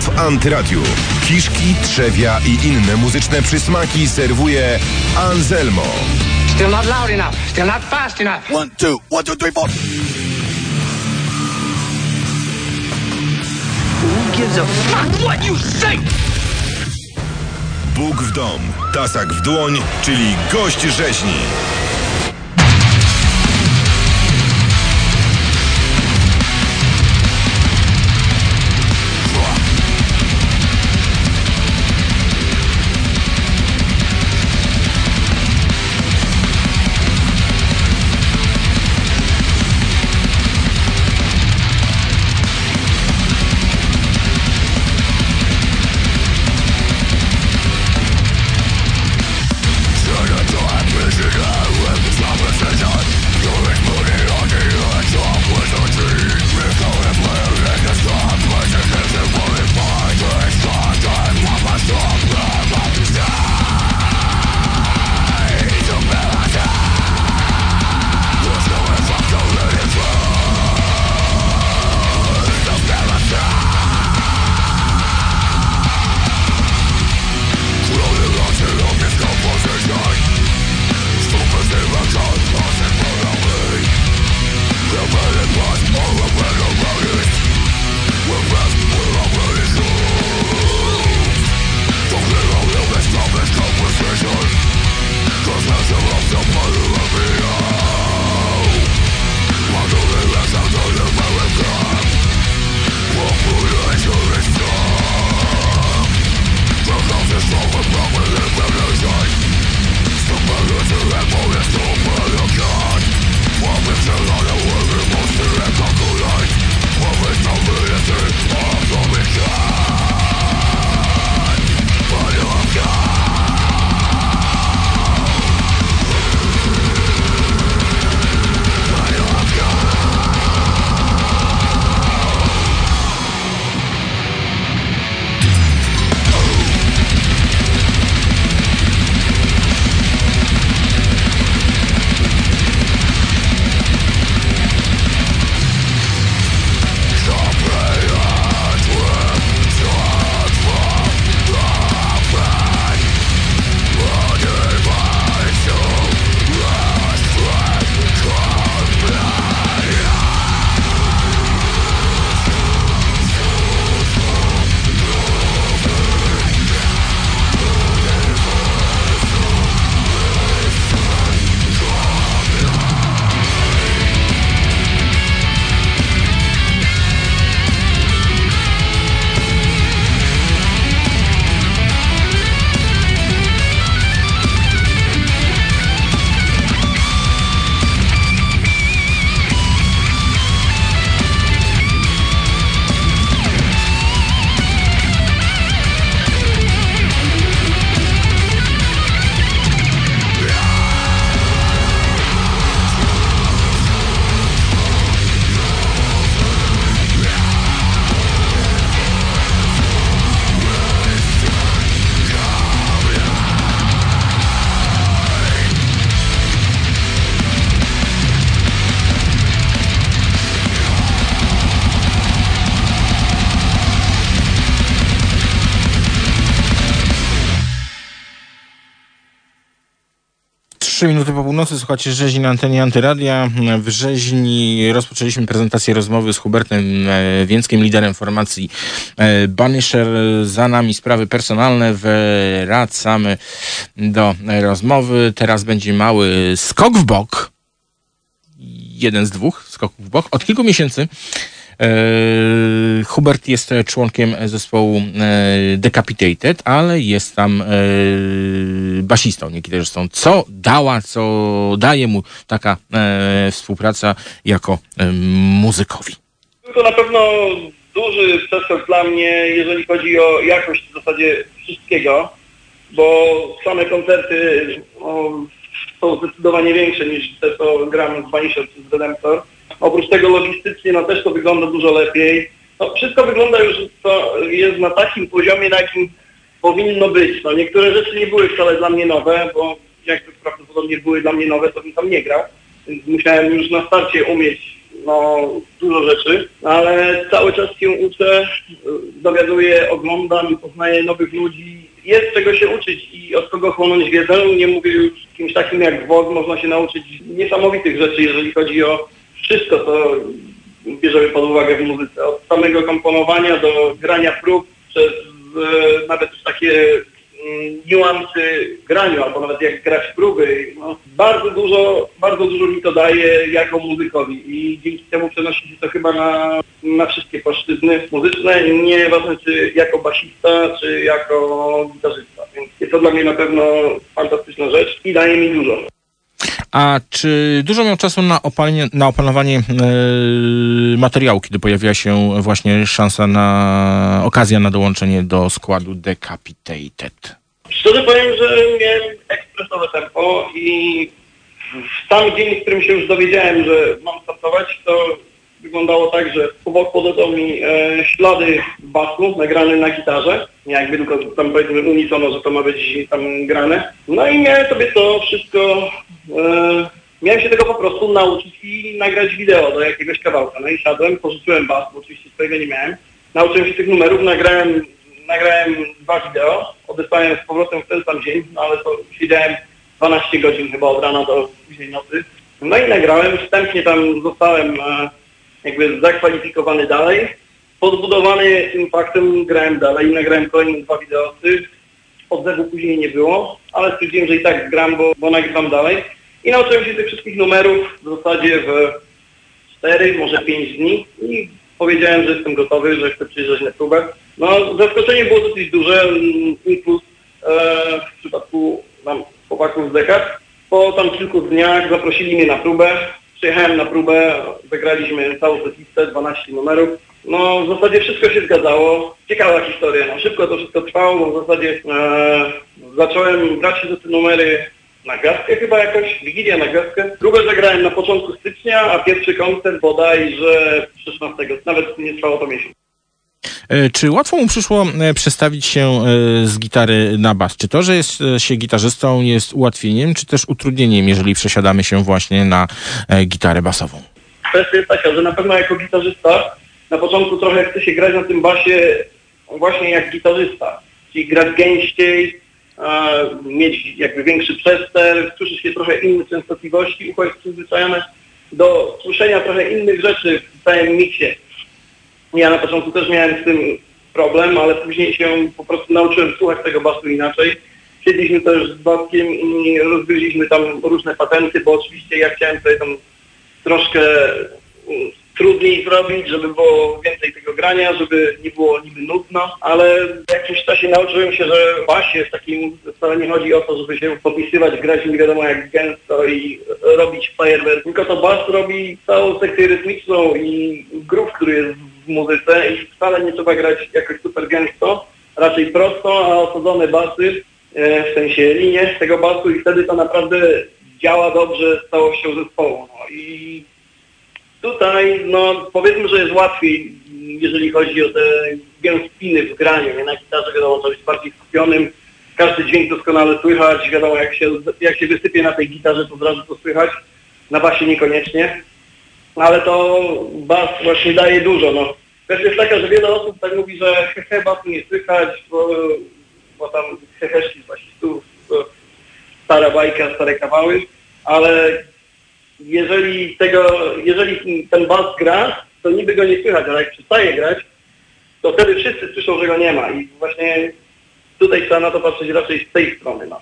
W Antyradiu. Kiszki, trzewia i inne muzyczne przysmaki serwuje Anselmo. Still not loud enough. Still not fast enough. One, two, one, two, three, four. Who gives a fuck what you say? Bóg w dom, tasak w dłoń, czyli gość rzeźni. Trzy minuty po północy, słuchacie rzeźni na antenie Antyradia. W rzeźni rozpoczęliśmy prezentację rozmowy z Hubertem e, Więckiem, liderem formacji e, Banisher. Za nami sprawy personalne. Wracamy do rozmowy. Teraz będzie mały skok w bok. Jeden z dwóch skoków w bok. Od kilku miesięcy Hubert jest członkiem zespołu e, Decapitated, ale jest tam e, basistą, nie gitarzystą. Co dała, co daje mu taka e, współpraca jako e, muzykowi? To na pewno duży przeskok dla mnie, jeżeli chodzi o jakość w zasadzie wszystkiego, bo same koncerty o, są zdecydowanie większe niż te, co gramy z Vanisher czy z Redemptor. Oprócz tego logistycznie no, też to wygląda dużo lepiej. No, wszystko wygląda już, to jest na takim poziomie, na jakim powinno być. No, niektóre rzeczy nie były wcale dla mnie nowe, bo jakby prawdopodobnie były dla mnie nowe, to bym tam nie grał. Więc musiałem już na starcie umieć no, dużo rzeczy, ale cały czas się uczę, dowiaduję, oglądam poznaję nowych ludzi. Jest czego się uczyć i od kogo chłonąć wiedzę. Nie mówię już kimś takim jak WOG, można się nauczyć niesamowitych rzeczy, jeżeli chodzi o wszystko, co bierzemy pod uwagę w muzyce. Od samego komponowania do grania prób, przez e, nawet już takie mm, niuansy graniu, albo nawet jak grać próby. No, bardzo dużo, bardzo dużo mi to daje jako muzykowi i dzięki temu przenosi się to chyba na, na wszystkie płaszczyzny muzyczne, nieważne czy jako basista, czy jako gitarzysta. Więc jest to dla mnie na pewno fantastyczna rzecz i daje mi dużo. A czy dużo miał czasu na, opalenie, na opanowanie e, materiału, kiedy pojawiła się właśnie szansa na okazja na dołączenie do składu Decapitated? Szczerze powiem, że miałem ekspresowe tempo i w sam dzień, w którym się już dowiedziałem, że mam startować, to wyglądało tak, że obok podadzą mi e, ślady basu nagrane na gitarze. Jakby tylko tam powiedzmy unisono, że to ma być tam grane. No i miałem sobie to wszystko, e, miałem się tego po prostu nauczyć i nagrać wideo do jakiegoś kawałka. No i siadłem, pożyczyłem bas, bo oczywiście swojego nie miałem. Nauczyłem się tych numerów, nagrałem, nagrałem dwa wideo, odesłałem z powrotem w ten sam dzień, no ale to siedziałem 12 godzin chyba od rana do późnej nocy. No i nagrałem, wstępnie tam zostałem e, jakby zakwalifikowany dalej. Podbudowany tym faktem grałem dalej, nagrałem kolejne dwa wideosy. Odzewu później nie było, ale stwierdziłem, że i tak gram, bo, bo nagrywam dalej. I nauczyłem się tych wszystkich numerów w zasadzie w 4, może 5 dni i powiedziałem, że jestem gotowy, że chcę przyjeżdżać na próbę. No, zaskoczenie było dosyć duże, mm, impuls e, w przypadku nam chłopaków z Dekar. Po tam kilku dniach zaprosili mnie na próbę. Przyjechałem na próbę, wygraliśmy całą listę, 12 numerów. No w zasadzie wszystko się zgadzało. Ciekawa historia, no szybko to wszystko trwało, bo w zasadzie e, zacząłem brać się za te numery na gwiazdkę chyba jakoś, Wigilia na gwiazdkę. Próbę zagrałem na początku stycznia, a pierwszy koncert bodajże 16, nawet nie trwało to miesiąc. E, Czy łatwo mu przyszło e, przestawić się e, z gitary na bas? Czy to, że jest się gitarzystą jest ułatwieniem, czy też utrudnieniem, jeżeli przesiadamy się właśnie na gitarę basową? Kwestia jest taka, że na pewno jako gitarzysta na początku trochę chce się grać na tym basie właśnie jak gitarzysta. Czyli grać gęściej, mieć jakby większy przester, słyszy się trochę inne częstotliwości, ucho jest przyzwyczajone do słyszenia trochę innych rzeczy w całym miksie. Ja na początku też miałem z tym problem, ale później się po prostu nauczyłem słuchać tego basu inaczej. Siedliśmy też z Baskiem i rozgryźliśmy tam różne patenty, bo oczywiście ja chciałem sobie tam troszkę mm, trudniej zrobić, żeby było więcej tego grania, żeby nie było niby nudno, ale w jakimś czasie nauczyłem się, że w basie w takim wcale nie chodzi o to, żeby się popisywać, grać nie wiadomo jak gęsto i robić fajerwerk, tylko to bas robi całą sekcję rytmiczną i groove, który jest w muzyce i wcale nie trzeba grać jakoś super gęsto, raczej prosto, a osadzone basy, e, w sensie linie tego basu i wtedy to naprawdę działa dobrze z całością zespołu. No i tutaj, no powiedzmy, że jest łatwiej, jeżeli chodzi o te gęstwiny w graniu. Nie na gitarze wiadomo, trzeba być bardziej skupionym. Każdy dźwięk doskonale słychać. Wiadomo, jak się, jak się wysypie na tej gitarze, to od razu to słychać. Na basie niekoniecznie. No, ale to bas właśnie daje dużo. No. Kwestia jest taka, że wiele osób tak mówi, że hehe, basu nie słychać, bo, bo tam heheszki basistów, to stara bajka, stare kawały, ale jeżeli tego, jeżeli ten bas gra, to niby go nie słychać, ale jak przestaje grać, to wtedy wszyscy słyszą, że go nie ma i właśnie tutaj trzeba na to patrzeć raczej z tej strony. No.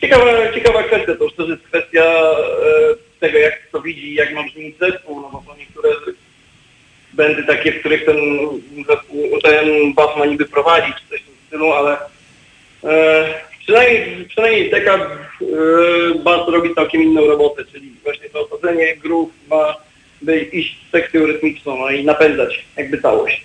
Ciekawa, ciekawa kwestia, to już też jest kwestia e, tego, jak to widzi, jak ma brzmieć zespół, no bo są niektóre będy takie, w których ten zespół, ten bas ma niby prowadzić, coś w tym stylu, ale e, przynajmniej, przynajmniej Deka e, bas robi całkiem inną robotę, czyli właśnie to osadzenie groove ma by iść w sekcję rytmiczną no i napędzać jakby całość.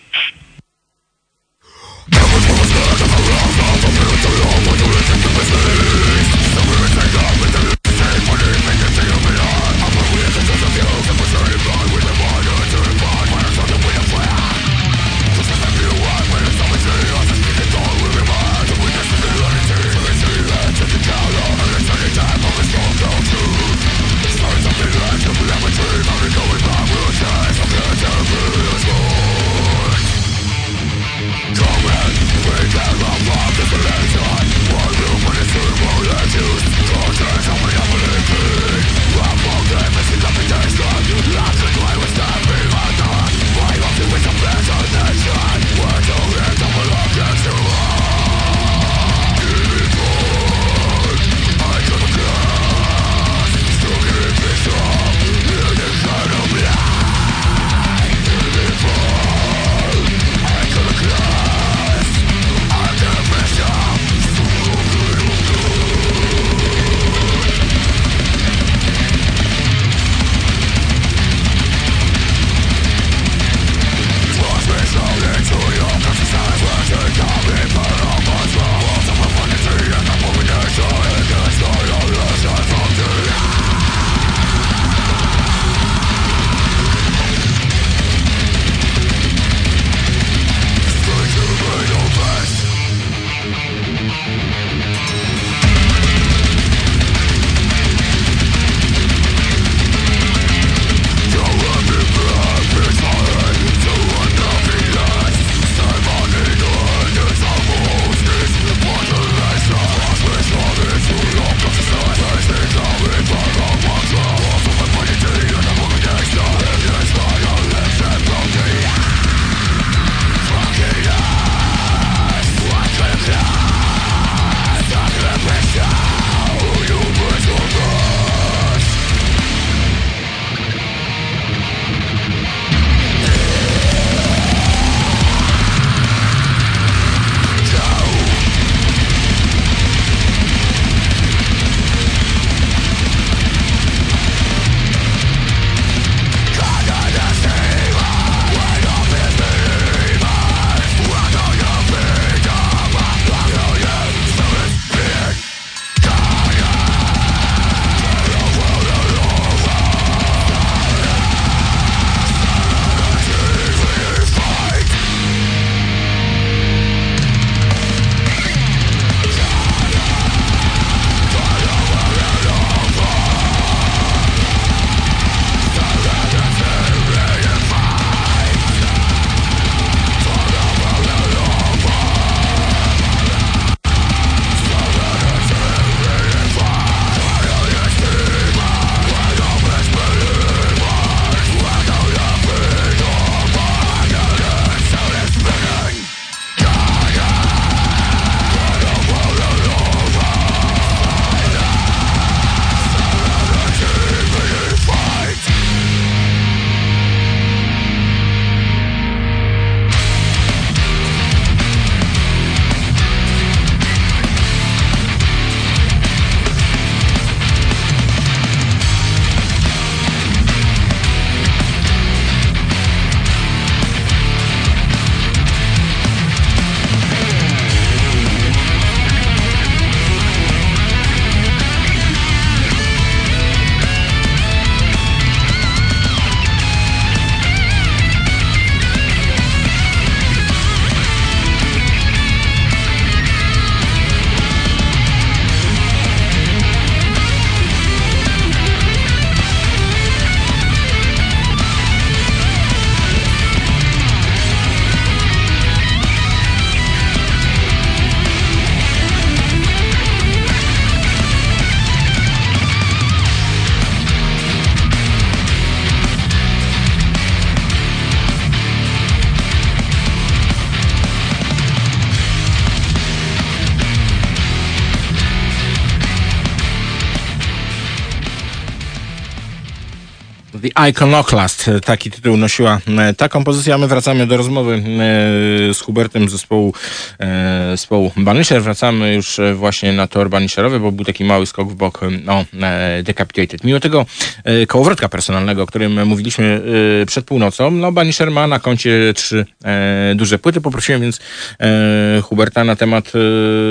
Iconoclast, taki tytuł nosiła e, ta kompozycja. My wracamy do rozmowy e, z Hubertem z zespołu, e, zespołu Banisher. Wracamy już e, właśnie na tor Banisherowy, bo był taki mały skok w bok e, o e, Decapitated. Mimo tego e, kołowrotka personalnego, o którym mówiliśmy e, przed północą, no Banisher ma na koncie trzy e, duże płyty. Poprosiłem więc e, Huberta na temat,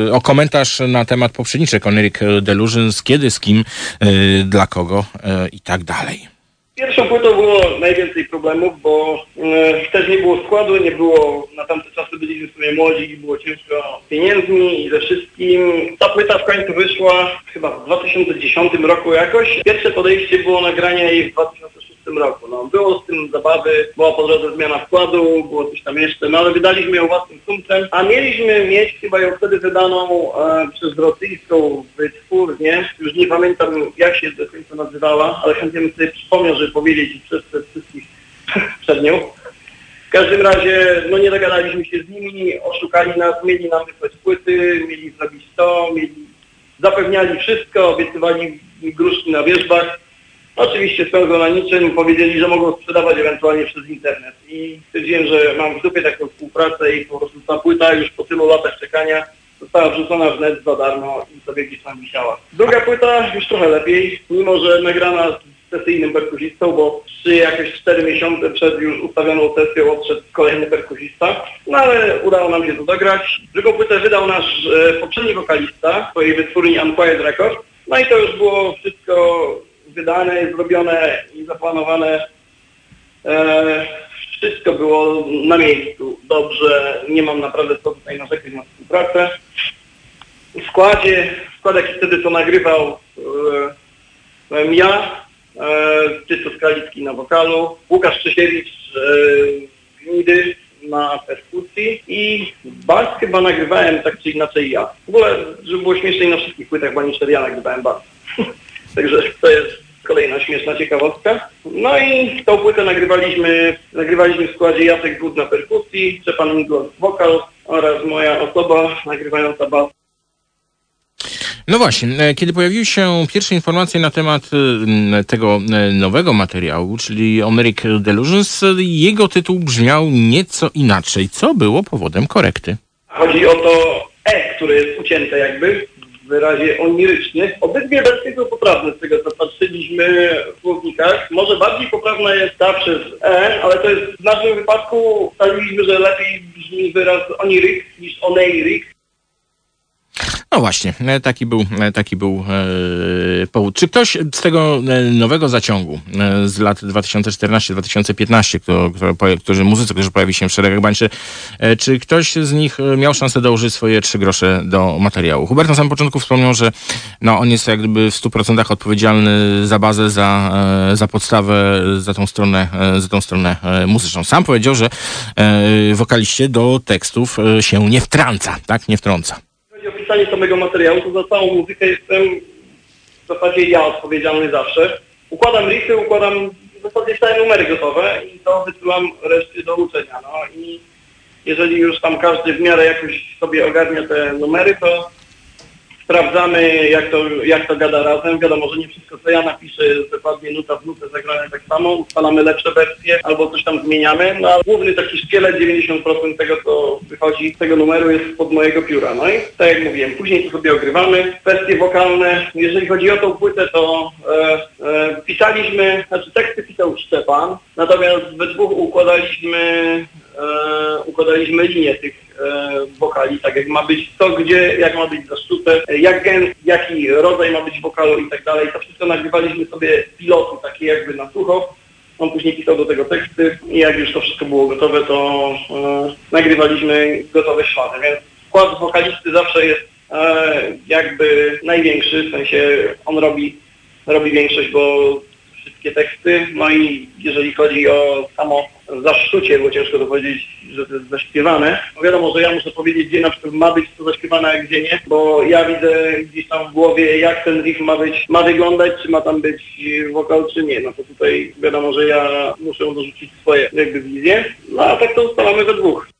e, o komentarz na temat poprzedniczek Oniric Delusions, kiedy, z kim, e, dla kogo e, i tak dalej. Pierwszą płytą było najwięcej problemów, bo e, też nie było składu, nie było, na tamte czasy byliśmy w młodzi, było ciężko z pieniędzmi i ze wszystkim. Ta płyta w końcu wyszła chyba w 2010 roku jakoś. Pierwsze podejście było nagrania jej w 2006 roku. No, było z tym zabawy, była po drodze zmiana wkładu, było coś tam jeszcze, no ale wydaliśmy ją własnym sumcem, a mieliśmy mieć chyba ją wtedy wydaną e, przez rosyjską wytwórnię, już nie pamiętam jak się do końca nazywała, ale chętnie bym sobie przypomniał, żeby powiedzieć i przestrzec wszystkich przed nią. W każdym razie, no nie dogadaliśmy się z nimi, oszukali nas, mieli nam wysłać płyty, mieli zrobić to, mieli, zapewniali wszystko, obiecywali gruszki na wierzbach. Oczywiście spełzło na niczym, powiedzieli, że mogą sprzedawać ewentualnie przez internet. I stwierdziłem, że mam w dupie taką współpracę i po prostu ta płyta już po tylu latach czekania została wrzucona w net za darmo i sobie gdzieś tam wisiała. Druga płyta już trochę lepiej, mimo że nagrana z sesyjnym perkusistą, bo trzy, jakieś cztery miesiące przed już ustawioną sesją odszedł kolejny perkusista, no ale udało nam się to dograć. Drugą płytę wydał nasz e, poprzedni wokalista, swojej wytwórni Unquiet Records, no i to już było wszystko wydane, zrobione i zaplanowane. E, wszystko było na miejscu, dobrze, nie mam naprawdę co tutaj narzekać na współpracę. W składzie, skład jaki wtedy to nagrywał, e, ja, e, Skalicki na wokalu, Łukasz Czesiewicz e, Gnidy na perkusji i bas chyba nagrywałem tak czy inaczej ja. W ogóle, żeby było śmieszniej na wszystkich płytach Banisher ja nagrywałem bas. Także to jest kolejna śmieszna ciekawostka. No i tą płytę nagrywaliśmy, nagrywaliśmy w składzie Jacek Gud na perkusji, Szczepan Miglos wokal oraz moja osoba nagrywająca bas. No właśnie, e, kiedy pojawiły się pierwsze informacje na temat e, tego e, nowego materiału, czyli Homeric Delusions, jego tytuł brzmiał nieco inaczej. Co było powodem korekty? Chodzi o to E, które jest ucięte jakby wyrazie onirycznie. Obydwie wersje są poprawne z tego, co patrzyliśmy w słownikach. Może bardziej poprawna jest ta przez E, ale to jest w naszym wypadku ustaliliśmy, że lepiej brzmi wyraz oniryk niż oneiryk. No właśnie, e, taki był, e, taki był e, powód. Czy ktoś z tego e, nowego zaciągu e, z lat 2014-2015, kto, kto, poja- którzy muzycy, którzy pojawili się w szeregach bańczy, e, czy ktoś z nich miał szansę dołożyć swoje trzy grosze do materiału? Hubert na samym początku wspomniał, że no, on jest jak gdyby w 100% odpowiedzialny za bazę, za, za podstawę, za tą stronę, za tą stronę muzyczną. Sam powiedział, że wokaliście do tekstów się nie wtrąca, tak? Nie wtrąca. Chodzi o pisanie samego materiału, to za całą muzykę jestem w zasadzie ja odpowiedzialny zawsze. Układam riffy, układam w zasadzie całe numery gotowe i to wysyłam reszcie do uczenia. No i jeżeli już tam każdy w miarę jakoś sobie ogarnia te numery, to sprawdzamy jak to, jak to gada razem. Wiadomo, że nie wszystko co ja napiszę dokładnie nuta w nutę zagrane tak samo. Ustalamy lepsze wersje albo coś tam zmieniamy. No a główny taki szkielet, 90% tego co wychodzi z tego numeru jest pod mojego pióra. No i tak jak mówiłem, później to sobie ogrywamy. Kwestie wokalne, jeżeli chodzi o tą płytę, to e, e, pisaliśmy, znaczy teksty pisał Szczepan, natomiast we dwóch układaliśmy układaliśmy linię tych e, wokali, tak jak ma być co, gdzie, jak ma być zaszczute, e, jak jaki rodzaj ma być wokalu i tak dalej. To wszystko nagrywaliśmy sobie pilotu, takie jakby na sucho. On później pisał do tego teksty i jak już to wszystko było gotowe, to e, nagrywaliśmy gotowe ślady, więc skład wokalisty zawsze jest e, jakby największy, w sensie on robi, robi większość, bo wszystkie teksty. No i jeżeli chodzi o samo zaszczucie, bo ciężko to powiedzieć, że to jest zaśpiewane. No wiadomo, że ja muszę powiedzieć, gdzie na przykład ma być to zaśpiewane, a gdzie nie, bo ja widzę gdzieś tam w głowie, jak ten riff ma być, ma wyglądać, czy ma tam być wokal, czy nie. No to tutaj wiadomo, że ja muszę dorzucić swoje jakby wizje. No a tak to ustalamy we dwóch.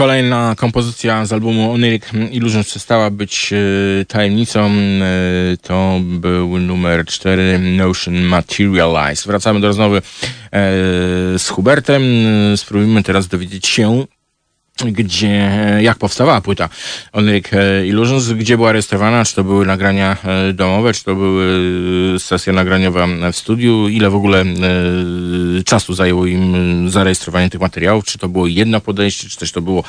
Kolejna kompozycja z albumu Oniric Illusions przestała być e, tajemnicą. E, to był numer 4 Notion Materialize. Wracamy do rozmowy e, z Hubertem. Spróbujmy teraz dowiedzieć się, gdzie, jak powstawała płyta Oniric Illusions, gdzie była rejestrowana, czy to były nagrania domowe, czy to były sesje nagraniowe w studiu, ile w ogóle czasu zajęło im e, zarejestrowanie tych materiałów, czy to było jedno podejście, czy też to było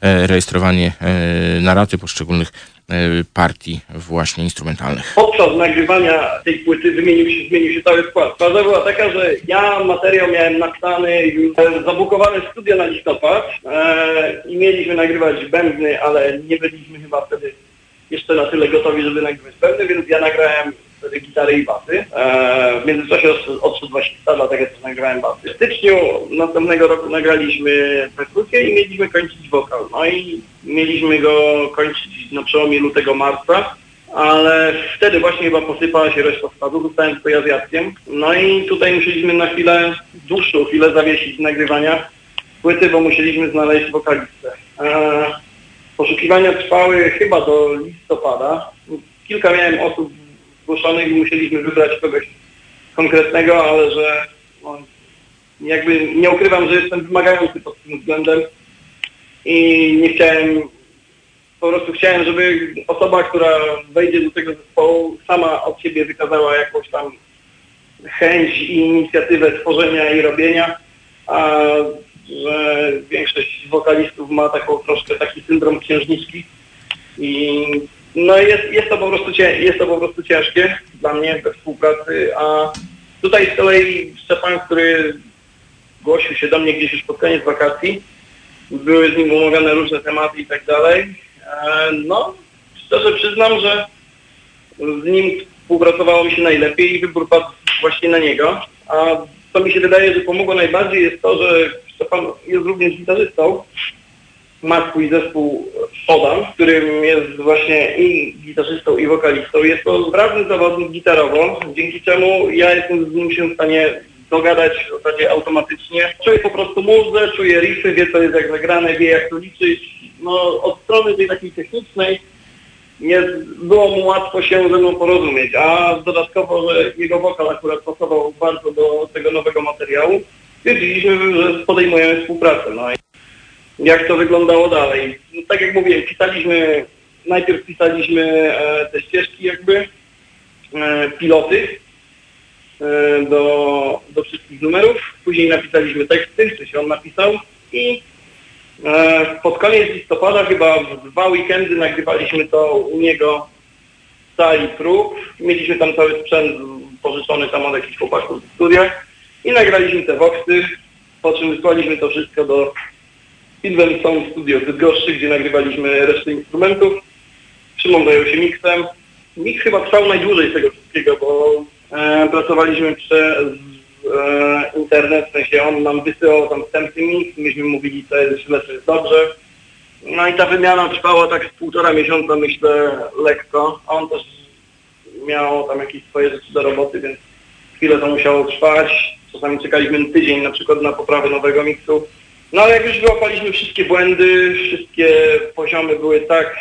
e, rejestrowanie e, na raty poszczególnych e, partii właśnie instrumentalnych. Podczas nagrywania tej płyty wymienił się, zmienił się cały skład. Sprawa była taka, że ja materiał miałem napisany już zabukowane studia na listopad e, i mieliśmy nagrywać bębny, ale nie byliśmy chyba wtedy jeszcze na tyle gotowi, żeby nagrywać bębny, więc ja nagrałem gitary i basy. E, w międzyczasie od- odszedł basista, dlatego też nagrałem basy. W styczniu następnego roku nagraliśmy perkusję i mieliśmy kończyć wokal. No i mieliśmy go kończyć na przełomie lutego, marca. Ale wtedy właśnie chyba posypała się reszta składu, zostałem tylko z. No i tutaj musieliśmy na chwilę, dłuższą chwilę zawiesić nagrywania płyty, bo musieliśmy znaleźć wokalistę. E, poszukiwania trwały chyba do listopada. Kilka miałem osób zgłoszonych i musieliśmy wybrać kogoś konkretnego, ale że no, jakby nie ukrywam, że jestem wymagający pod tym względem i nie chciałem, po prostu chciałem, żeby osoba, która wejdzie do tego zespołu sama od siebie wykazała jakąś tam chęć i inicjatywę tworzenia i robienia, a że większość wokalistów ma taką troszkę taki syndrom księżniczki i no jest, jest, to po prostu jest to po prostu ciężkie dla mnie we współpracy, a tutaj z kolei Szczepan, który zgłosił się do mnie gdzieś już pod koniec wakacji, były z nim omawiane różne tematy i tak dalej. E, No, szczerze przyznam, że z nim współpracowało mi się najlepiej i wybór padł właśnie na niego. A co mi się wydaje, że pomogło najbardziej jest to, że Szczepan jest również gitarzystą. Ma swój zespół Odan, w którym jest właśnie i gitarzystą, i wokalistą. Jest to sprawny zawodnik gitarowo, dzięki czemu ja jestem z nim się w stanie dogadać w zasadzie automatycznie. Czuję po prostu muzę, czuję riffy, wie co jest jak zagrane, wie jak to liczyć. No od strony tej takiej technicznej jest, było mu łatwo się ze mną porozumieć, a dodatkowo, że jego wokal akurat pasował bardzo do tego nowego materiału, stwierdziliśmy, że podejmujemy współpracę. No jak to wyglądało dalej? No, tak jak mówiłem, pisaliśmy, najpierw pisaliśmy e, te ścieżki jakby, e, piloty e, do, do wszystkich numerów, później napisaliśmy teksty, w sensie on napisał i E, Pod koniec listopada, chyba w dwa weekendy nagrywaliśmy to u niego w sali prób. Mieliśmy tam cały sprzęt pożyczony tam od jakichś chłopaków w studiach i nagraliśmy te voxy, po czym wysłaliśmy to wszystko do Silverstone Studio w Bydgoszczy, gdzie nagrywaliśmy resztę instrumentów. Szymon zajął się miksem. Mix chyba trwał najdłużej tego wszystkiego, bo e, pracowaliśmy przez e, internet, w sensie on nam wysyłał tam wstępny mix, myśmy mówili co jest źle, co jest dobrze. No i ta wymiana trwała tak z półtora miesiąca, myślę, lekko. A on też miał tam jakieś swoje rzeczy do roboty, więc chwilę to musiało trwać. Czasami czekaliśmy tydzień na przykład na poprawę nowego miksu. No ale jak już wyłapaliśmy wszystkie błędy, wszystkie poziomy były tak,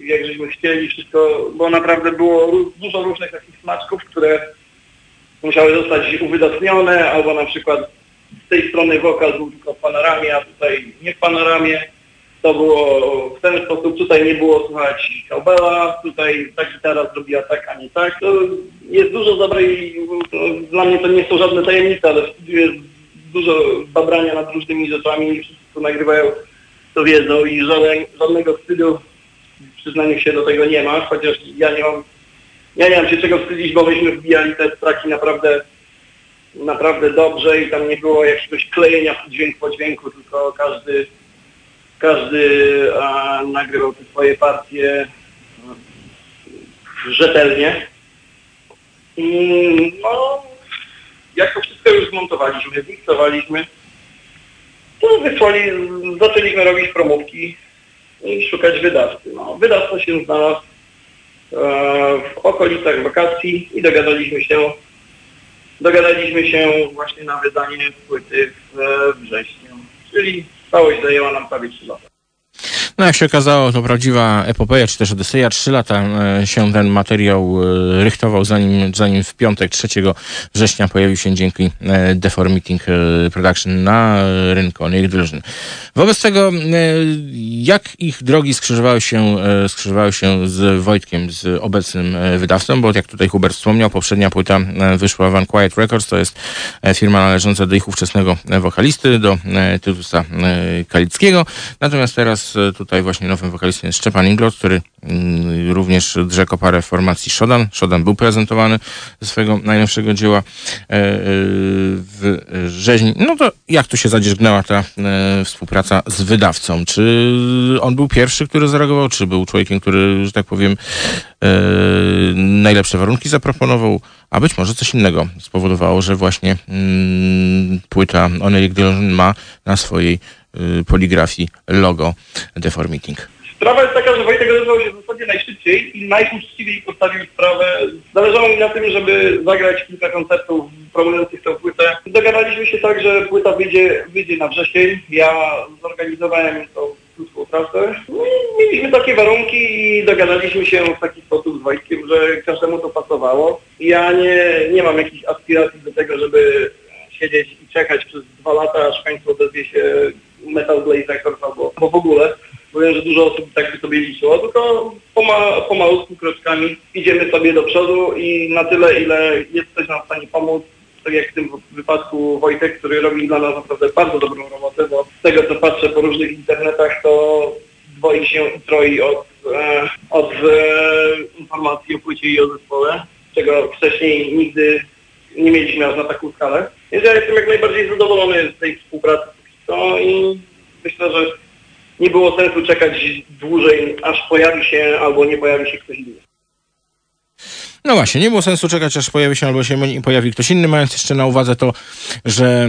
jak żeśmy chcieli, wszystko, bo naprawdę było dużo różnych takich smaczków, które musiały zostać uwydatnione, albo na przykład z tej strony wokal był tylko w panoramie, a tutaj nie w panoramie. To było w ten sposób, tutaj nie było słychać cowbella, tutaj ta gitara zrobiła tak, a nie tak. To jest dużo dobrej, dla mnie to nie są żadne tajemnice, ale w studiu jest dużo babrania nad różnymi rzeczami i wszyscy, co nagrywają, to wiedzą i żaden, żadnego wstydu w przyznaniu się do tego nie ma, chociaż ja nie mam ja nie mam się czego wstydzić, bo myśmy wbijali te traki naprawdę naprawdę dobrze i tam nie było jakiegoś klejenia dźwięk po dźwięku, tylko każdy każdy a, nagrywał te swoje partie a, rzetelnie. No, jak to wszystko już zmontowaliśmy, zmiksowaliśmy, to wysłali, zaczęliśmy robić promówki i szukać wydawcy. No, wydawca się znalazł e, w okolicach wakacji i dogadaliśmy się dogadaliśmy się właśnie na wydanie płyty w e, wrześniu, czyli całość zajęła nam prawie 3 lata. No jak się okazało, to prawdziwa epopeja, czy też Odyseja. Trzy lata e, się ten materiał e, rychtował, zanim, zanim w piątek 3 września pojawił się dzięki e, Deformating Production na rynku Onyx Delusion. Wobec tego, jak ich drogi skrzyżowały się, skrzyżowały się z Wojtkiem, z obecnym wydawcą, bo jak tutaj Hubert wspomniał, poprzednia płyta wyszła w Unquiet Records, to jest firma należąca do ich ówczesnego wokalisty, do Tytusa Kalickiego. Natomiast teraz e, tutaj właśnie nowym wokalistą jest Szczepan Inglot, który mm, również drze koparę w formacji Shodan. Shodan był prezentowany ze swojego najnowszego dzieła e, e, w rzeźni. No to jak tu się zadzierzgnęła ta e, współpraca z wydawcą? Czy on był pierwszy, który zareagował, czy był człowiekiem, który, że tak powiem, najlepsze warunki zaproponował, a być może coś innego spowodowało, że właśnie mm, płyta Oneric Delusion ma na swojej poligrafii logo Deformating. Sprawa jest taka, że Wojtek odezwał się w zasadzie najszybciej i najuczciwiej postawił sprawę. Zależało mi na tym, żeby zagrać kilka koncertów promujących tę płytę. Dogadaliśmy się tak, że płyta wyjdzie, wyjdzie na wrzesień. Ja zorganizowałem tą współpracę. No mieliśmy takie warunki i dogadaliśmy się w taki sposób z Wojtkiem, że każdemu to pasowało. Ja nie, nie mam jakichś aspiracji do tego, żeby siedzieć i czekać przez dwa lata, aż w końcu odezwie się Metal Blaze Records albo, albo w ogóle. Bo wiem, że dużo osób tak by sobie liczyło, tylko poma, pomalutku kroczkami idziemy sobie do przodu i na tyle, ile jest ktoś nam w stanie pomóc, tak jak w tym wypadku Wojtek, który robi dla nas naprawdę bardzo dobrą robotę, bo z tego co patrzę po różnych internetach, to dwoi się i troi od, e, od e, informacji o płycie i o zespole, czego wcześniej nigdy nie mieliśmy aż na taką skalę. Więc ja jestem jak najbardziej zadowolony z tej współpracy no i myślę, że nie było sensu czekać dłużej, aż pojawi się albo nie pojawi się ktoś inny. No właśnie, nie było sensu czekać, aż pojawi się albo się pojawi ktoś inny, mając jeszcze na uwadze to, że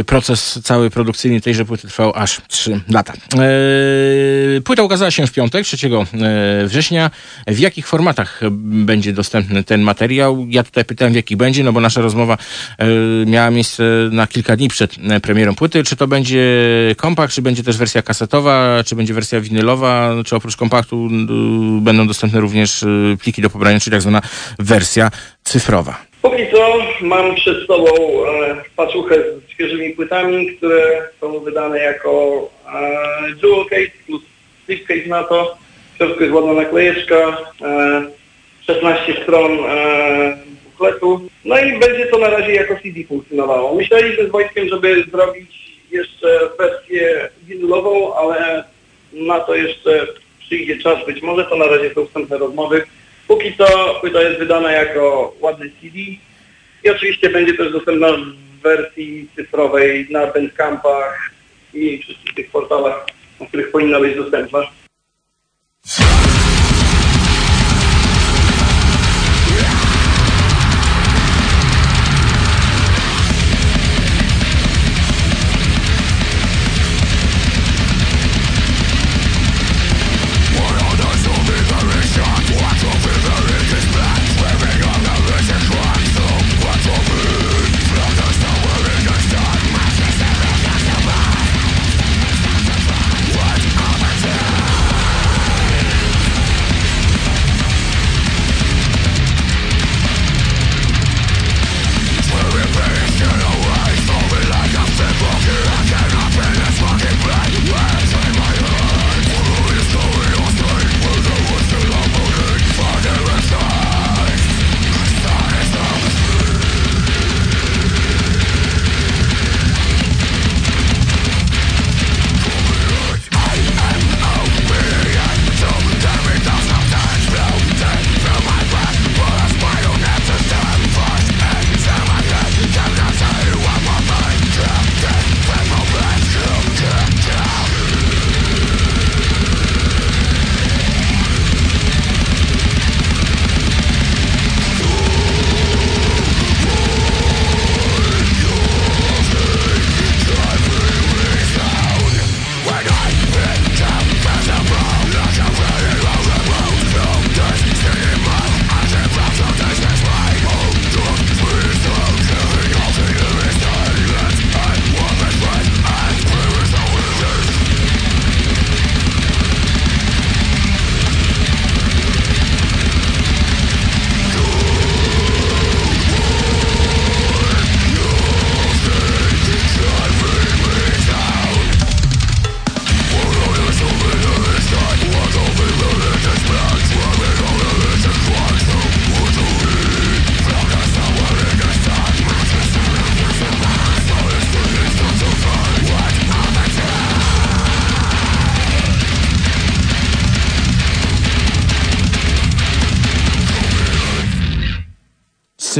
e, proces cały produkcyjny tejże płyty trwał aż 3 lata. E, płyta ukazała się w piątek, 3 e, września. W jakich formatach będzie dostępny ten materiał? Ja tutaj pytałem, w jakich będzie, no bo nasza rozmowa miała miejsce na kilka dni przed premierą płyty. Czy to będzie kompakt, czy będzie też wersja kasetowa, czy będzie wersja winylowa, czy oprócz kompaktu będą dostępne również pliki do pobrania, czyli tak zwana wersja cyfrowa. Póki co mam przed sobą e, paczuchę z świeżymi płytami, które są wydane jako e, jewel case plus slipcase na to. W środku jest ładna naklejeczka, e, 16 stron e, bukletu. No i będzie to na razie jako CD funkcjonowało. Myśleliśmy z Wojtkiem, żeby zrobić jeszcze wersję winylową, ale na to jeszcze przyjdzie czas. Być może to na razie są wstępne rozmowy. Póki co płyta jest wydana jako ładny CD i oczywiście będzie też dostępna w wersji cyfrowej na Bandcampach i wszystkich tych portalach, na których powinna być dostępna.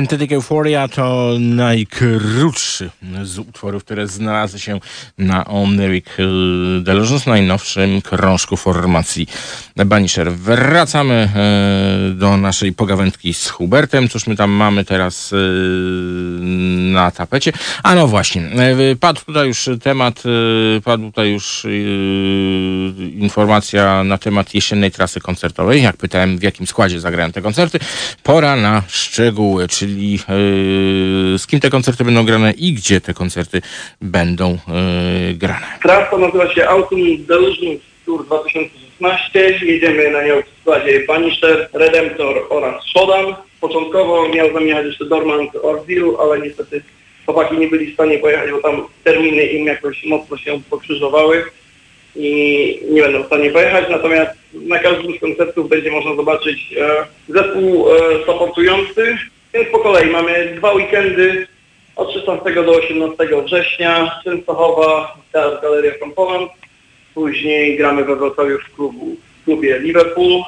Synthetic Euphoria to najkrótszy z utworów, które znalazły się na Omeric Delusions, najnowszym krążku formacji Banisher. Wracamy e, do naszej pogawędki z Hubertem. Cóż my tam mamy teraz e, na tapecie? A no właśnie, e, padł tutaj już temat, padł tutaj już informacja na temat jesiennej trasy koncertowej. Jak pytałem, w jakim składzie zagrają te koncerty, pora na szczegóły, czyli yy, z kim te koncerty będą grane i gdzie te koncerty będą yy, grane. Trasa nazywa się Autumn Delusions Tour 2016. Jedziemy na nią w składzie Banisher, Redemptor oraz Shodan. Początkowo miał zamiar jeszcze Dormant Orville, ale niestety chłopaki nie byli w stanie pojechać, bo tam terminy im jakoś mocno się pokrzyżowały i nie będą w stanie pojechać, natomiast na każdym z koncertów będzie można zobaczyć e, zespół e, supportujący, więc po kolei mamy dwa weekendy od 16 do 18 września, Częstochowa, Teatr Galeria from Poland, później gramy we Wrocławiu w, klubu, w klubie Liverpool,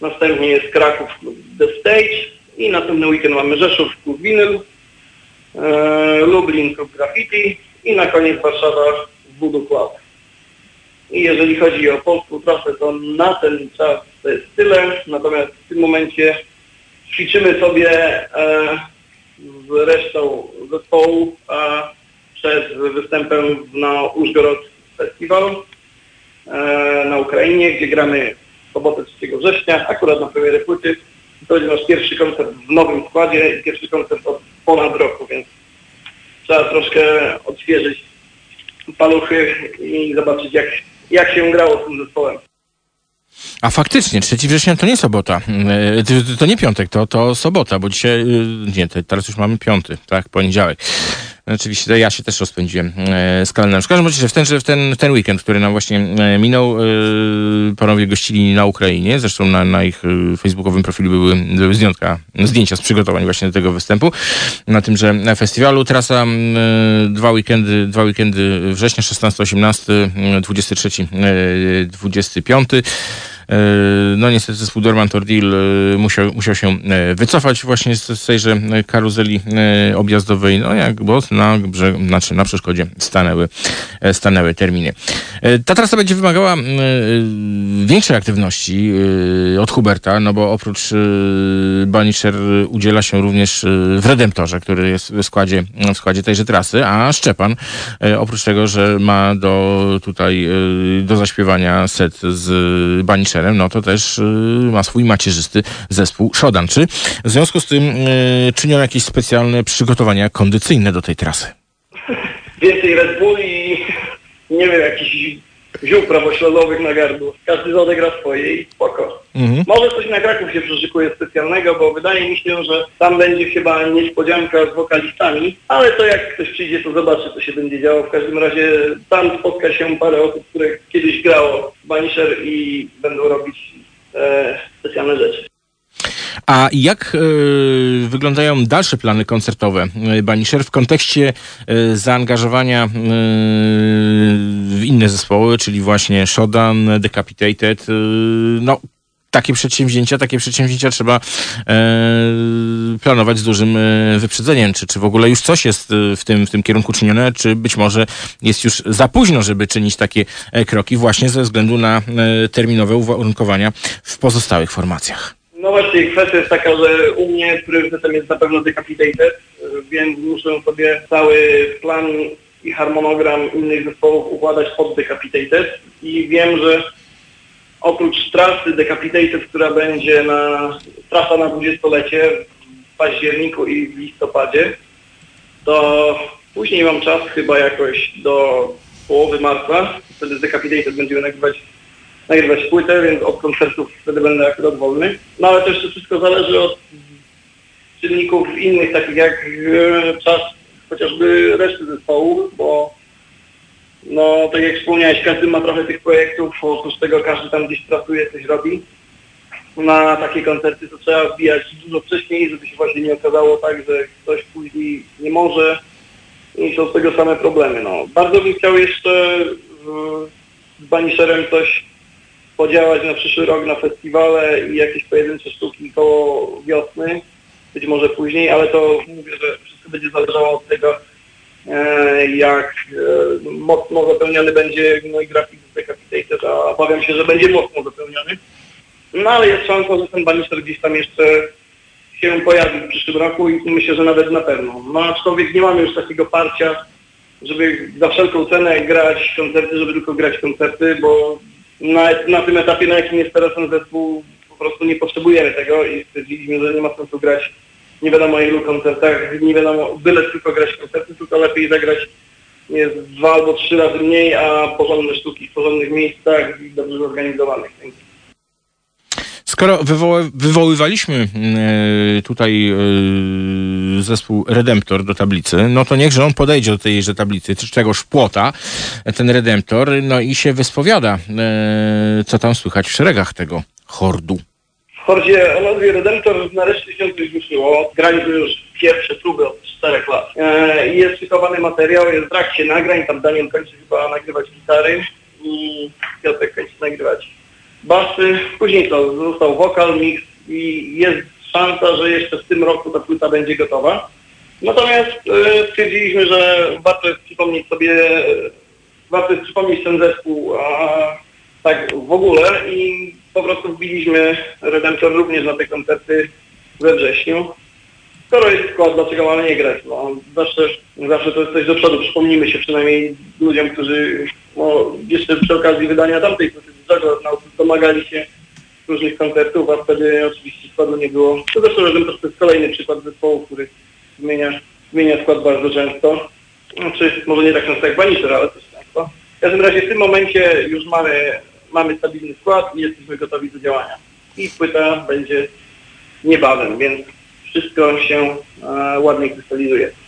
następnie jest Kraków klub The Stage i następny weekend mamy Rzeszów klub Vinyl, e, Lublin klub Graffiti i na koniec Warszawa Voodoo Club. I jeżeli chodzi o polską trasę, to na ten czas to jest tyle. Natomiast w tym momencie ćwiczymy sobie e, z resztą zespołu e, przed występem na Użgorod Festival e, na Ukrainie, gdzie gramy w sobotę 3 września, akurat na premierę płyty. To będzie nasz pierwszy koncert w nowym składzie i pierwszy koncert od ponad roku, więc trzeba troszkę odświeżyć paluchy i zobaczyć jak, jak się grało z tym zespołem. A faktycznie, 3 września to nie sobota, E, to, nie piątek, to, to sobota, bo dzisiaj, e, nie, te- teraz już mamy piąty, tak, poniedziałek. Oczywiście ja się też rozpędziłem e, z kalendarzem. W każdym razie w ten, w ten, w ten weekend, który nam właśnie e, minął, e, panowie gościli na Ukrainie. Zresztą na, na ich facebookowym profilu były, były zdjęcia, zdjęcia z przygotowań właśnie do tego występu. Na tymże festiwalu trasa m, e, dwa weekendy, dwa weekendy września, 16, 18, e, 23, e, 25. E, No niestety zespół Dormant Ordeal e, musiał, musiał się e, wycofać właśnie z, tejże e, karuzeli e, objazdowej, no jak, bo na, znaczy na przeszkodzie stanęły, e, stanęły terminy. E, Ta trasa będzie wymagała e, większej aktywności e, od Huberta, no bo oprócz e, Banisher udziela się również e, w Redemptorze, który jest w składzie, w składzie tejże trasy, a Szczepan e, oprócz tego, że ma do tutaj e, do zaśpiewania set z Banisherem, no to też ma swój macierzysty zespół Shodan. Czy w związku z tym czynią jakieś specjalne przygotowania kondycyjne do tej trasy? Więcej Red Bull i nie wiem, jakichś ziół prawośladowych na gardło. Każdy odegra swoje i spoko. Mhm. Może coś na Kraków się przyszykuje specjalnego, bo wydaje mi się, że tam będzie chyba niespodzianka z wokalistami, ale to jak ktoś przyjdzie, to zobaczy, co się będzie działo. W każdym razie tam spotka się parę osób, które kiedyś grało w Banisher i będą robić e, specjalne rzeczy. A jak e, wyglądają dalsze plany koncertowe e, Banisher w kontekście e, zaangażowania e, w inne zespoły, czyli właśnie Shodan, Decapitated, e, no takie przedsięwzięcia, takie przedsięwzięcia trzeba e, planować z dużym e, wyprzedzeniem. Czy, czy w ogóle już coś jest e, w tym, w tym kierunku czynione, czy być może jest już za późno, żeby czynić takie e, kroki właśnie ze względu na e, terminowe uwarunkowania w pozostałych formacjach? No właśnie, kwestia jest taka, że u mnie priorytetem jest na pewno Decapitated, więc muszę sobie cały plan i harmonogram innych zespołów układać pod Decapitated. I wiem, że oprócz trasy Decapitated, która będzie na trasa na 20-lecie w październiku i w listopadzie, to później mam czas chyba jakoś do połowy marca, wtedy Decapitated będziemy nagrywać nagrywać płytę, więc od koncertów wtedy będę akurat wolny. No ale to jeszcze wszystko zależy od czynników innych, takich jak e, czas chociażby reszty zespołu, bo no tak jak wspomniałeś, każdy ma trochę tych projektów, oprócz tego każdy tam gdzieś pracuje, coś robi. Na takie koncerty to trzeba wbijać dużo wcześniej, żeby się właśnie nie okazało tak, że ktoś później nie może i są z tego same problemy. No. Bardzo bym chciał jeszcze w- z Banisherem coś podziałać na przyszły rok na festiwale i jakieś pojedyncze sztuki koło wiosny. być może później, ale to mówię, że wszystko będzie zależało od tego, e, jak e, mocno zapełniony będzie no i grafik z Decapitated, a obawiam się, że będzie mocno zapełniony. No ale jest szansa, że ten Banisher gdzieś tam jeszcze się pojawi w przyszłym roku i myślę, że nawet na pewno. No aczkolwiek nie mamy już takiego parcia, żeby za wszelką cenę grać koncerty, żeby tylko grać koncerty, bo na, na tym etapie, na jakim jest teraz ten zespół, po prostu nie potrzebujemy tego i stwierdziliśmy, że nie ma sensu grać nie wiadomo ilu koncertach, nie wiadomo, byle tylko grać koncerty, tylko lepiej zagrać jest dwa albo trzy razy mniej, a porządne sztuki w porządnych miejscach i dobrze zorganizowanych. Skoro wywoła, wywoływaliśmy e, tutaj e, zespół Redemptor do tablicy, no to niechże on podejdzie do tejże tablicy, czy czegoż płota, ten Redemptor, no i się wyspowiada, e, co tam słychać w szeregach tego hordu. W Hordzie o Redemptor nareszcie się coś ruszyło. Graliśmy już pierwsze próby od czterech lat. Jest szykowany materiał, jest w trakcie nagrań, tam Daniel kończy chyba nagrywać gitary i Piotrek kończy nagrywać basy. Później to został wokal, mix i jest szansa, że jeszcze w tym roku ta płyta będzie gotowa. Natomiast e, stwierdziliśmy, że warto jest przypomnieć sobie, e, warto jest przypomnieć ten zespół a, tak w ogóle i po prostu wbiliśmy Redemptor również na te koncerty we wrześniu. Skoro jest skład, dlaczego mamy nie grać? No, zawsze, zawsze to jest coś do przodu. Przypomnijmy się przynajmniej ludziom, którzy no, jeszcze przy okazji wydania tamtej płyty domagali się różnych koncertów, a wtedy oczywiście składu nie było. To zresztą Redemptor to jest kolejny przykład zespołu, który zmienia, zmienia skład bardzo często. Znaczy, może nie tak często jak Vanisher, ale też często. W każdym razie w tym momencie już mamy, mamy stabilny skład i jesteśmy gotowi do działania. I płyta będzie niebawem, więc wszystko się e, ładnie krystalizuje.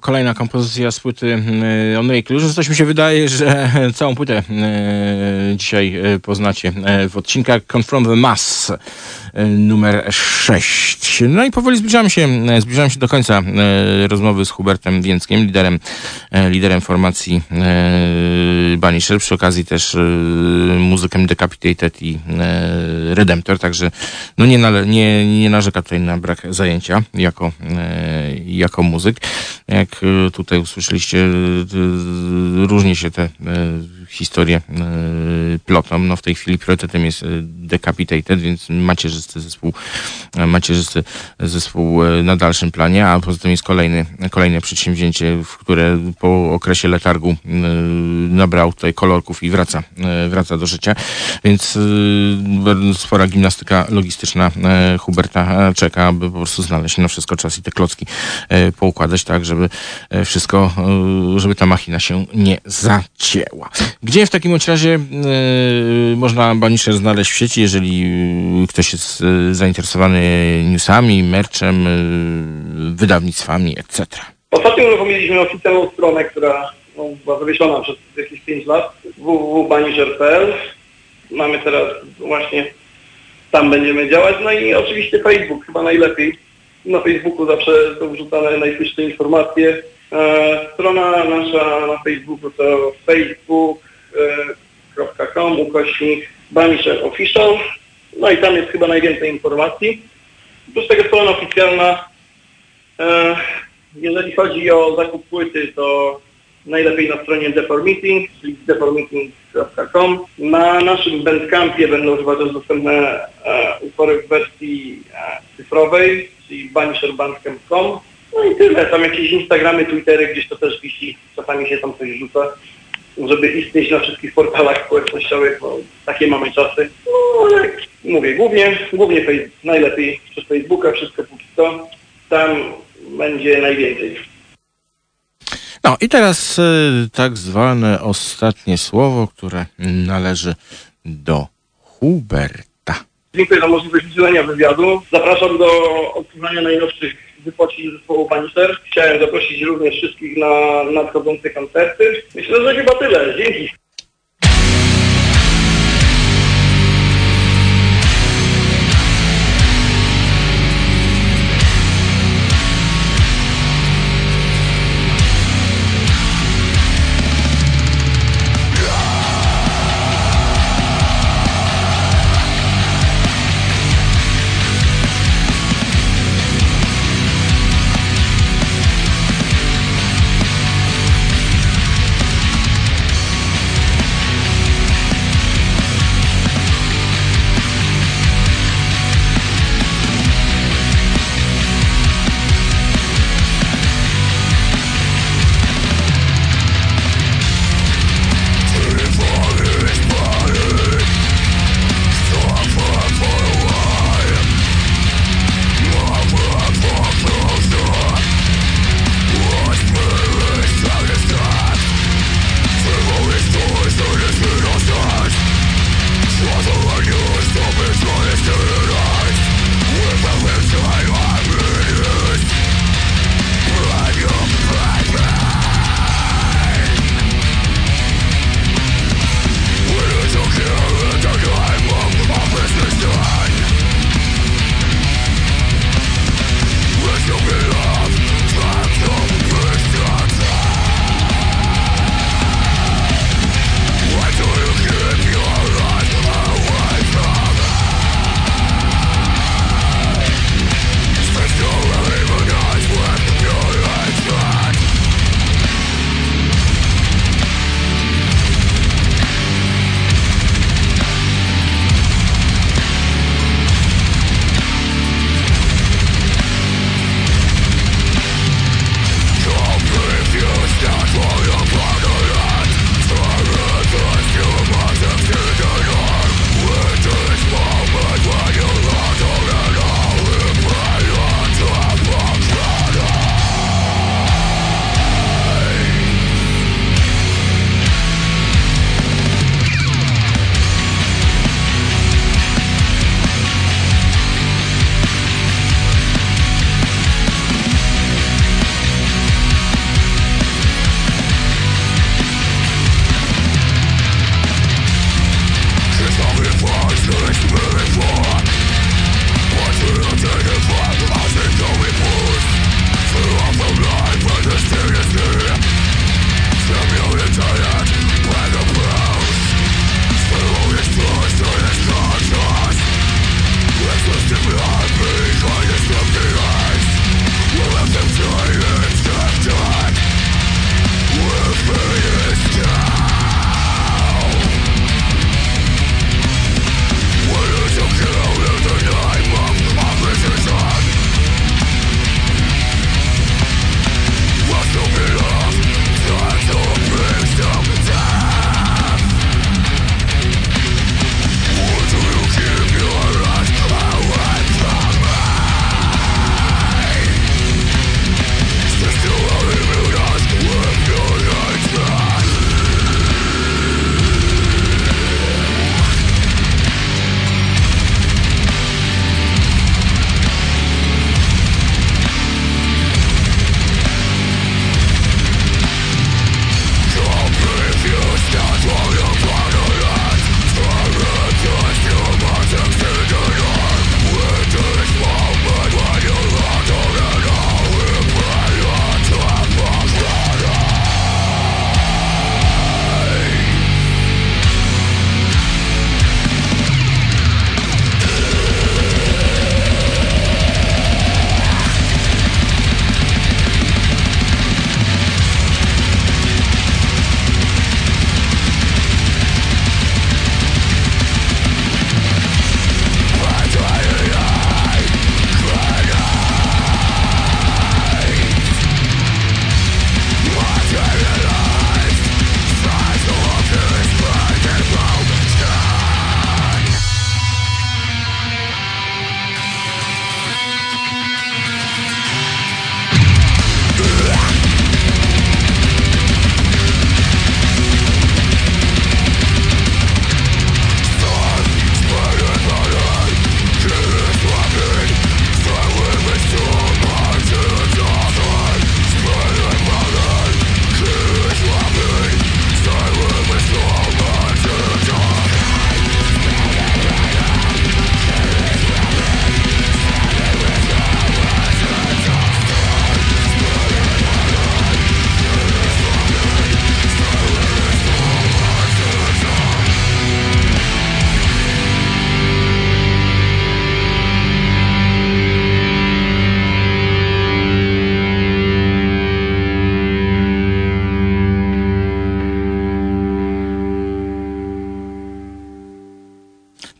Kolejna kompozycja z płyty e, On Reclusion. Coś mi się wydaje, że całą płytę e, dzisiaj e, poznacie w odcinkach Confront the Mass numer 6. No i powoli zbliżamy się, zbliżamy się do końca rozmowy z Hubertem Więckiem, liderem, liderem formacji Banisher, przy okazji też muzykiem Decapitated i Redemptor, także no nie, nale, nie, nie narzeka tutaj na brak zajęcia jako, jako muzyk. Jak e, tutaj usłyszeliście, e, różnie się te e, historie plotą. No w tej chwili priorytetem jest Decapitated, więc macierzysty zespół, macierzysty zespół na dalszym planie, a poza tym jest kolejny, kolejne przedsięwzięcie, w które po okresie letargu nabrał tutaj kolorków i wraca, wraca do życia. Więc spora gimnastyka logistyczna Huberta czeka, aby po prostu znaleźć na wszystko czas i te klocki poukładać tak, żeby e, wszystko, e, żeby ta machina się nie zacięła. Gdzie w takim razie e, można Banisher znaleźć w sieci, jeżeli ktoś jest zainteresowany newsami, merczem, wydawnictwami, etc.? Ostatnio uruchomiliśmy oficjalną stronę, która no, była zawieszona przez jakieś 5 lat, www.banisher.pl. Mamy teraz właśnie, tam będziemy działać. No i oczywiście Facebook chyba najlepiej na Facebooku zawsze są wrzucane najświeższe informacje. E, strona nasza na Facebooku to facebook.com ukośnik Banisher Official. No i tam jest chyba najwięcej informacji. Plus tego strona oficjalna. E, jeżeli chodzi o zakup płyty, to najlepiej na stronie Deformeeting, czyli deformeeting.com. Na naszym Bandcampie będą chyba też dostępne e, utwory w wersji e, cyfrowej, czyli banisherbandcamp.com. No i tyle. Tam jakieś Instagramy, Twittery, gdzieś to też wisi. Czasami się tam coś rzuca. Żeby istnieć na wszystkich portalach społecznościowych, bo takie mamy czasy. No ale mówię, głównie, głównie najlepiej przez Facebooka, wszystko póki co. Tam będzie najwięcej. No i teraz y, tak zwane ostatnie słowo, które należy do Huberta. Dziękuję za możliwość udzielenia wywiadu. Zapraszam do odsłuchania najnowszych wypowiedzi zespołu Banisher. Chciałem zaprosić również wszystkich na nadchodzące koncerty. Myślę, że chyba tyle. Dzięki.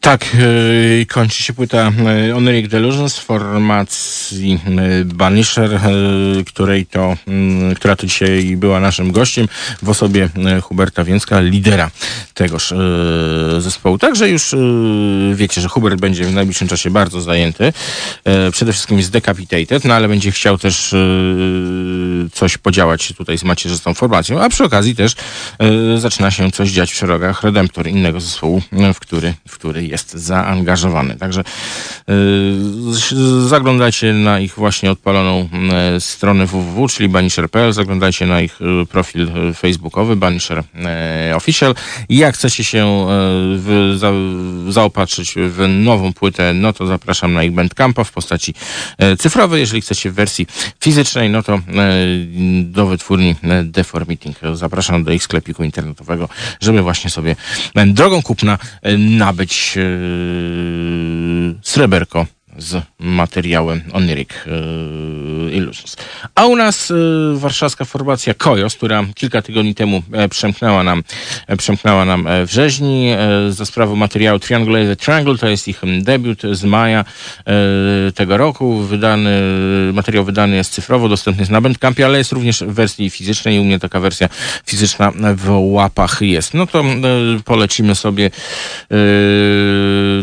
Tak, yy, kończy się płyta yy, Oniric Delusions w formacji yy, Banisher, której to, yy, która to dzisiaj była naszym gościem w osobie Huberta Więcka, lidera tegoż zespołu. Także już wiecie, że Hubert będzie w najbliższym czasie bardzo zajęty. Przede wszystkim jest Decapitated, no ale będzie chciał też coś podziałać tutaj z macierzystą formacją, a przy okazji też yy, zaczyna się coś dziać w szeregach Redemptor, innego zespołu, yy, w który, w który jest zaangażowany. Także yy, zaglądajcie na ich właśnie odpaloną stronę www, czyli banisher.pl, zaglądajcie na ich profil facebookowy Banisher Official jak chcecie się w, za, zaopatrzyć w nową płytę, no to zapraszam na ich Bandcampa w postaci cyfrowej. Jeżeli chcecie w wersji fizycznej, no to do wytwórni yy, Deformating. Zapraszam do ich sklepiku internetowego, żeby właśnie sobie yy, drogą kupna yy, nabyć sreberko z materiałem Onyric yy, Illusions. A u nas yy, warszawska formacja Kojos, która kilka tygodni temu e, przemknęła nam, e, przemknęła nam e, w rzeźni e, za sprawą materiału Triangulated Triangle, to jest ich debiut z maja e, tego roku. Wydany, materiał wydany jest cyfrowo, dostępny jest na Bandcampie, ale jest również w wersji fizycznej i u mnie taka wersja fizyczna w łapach jest. No to e, polecimy sobie e,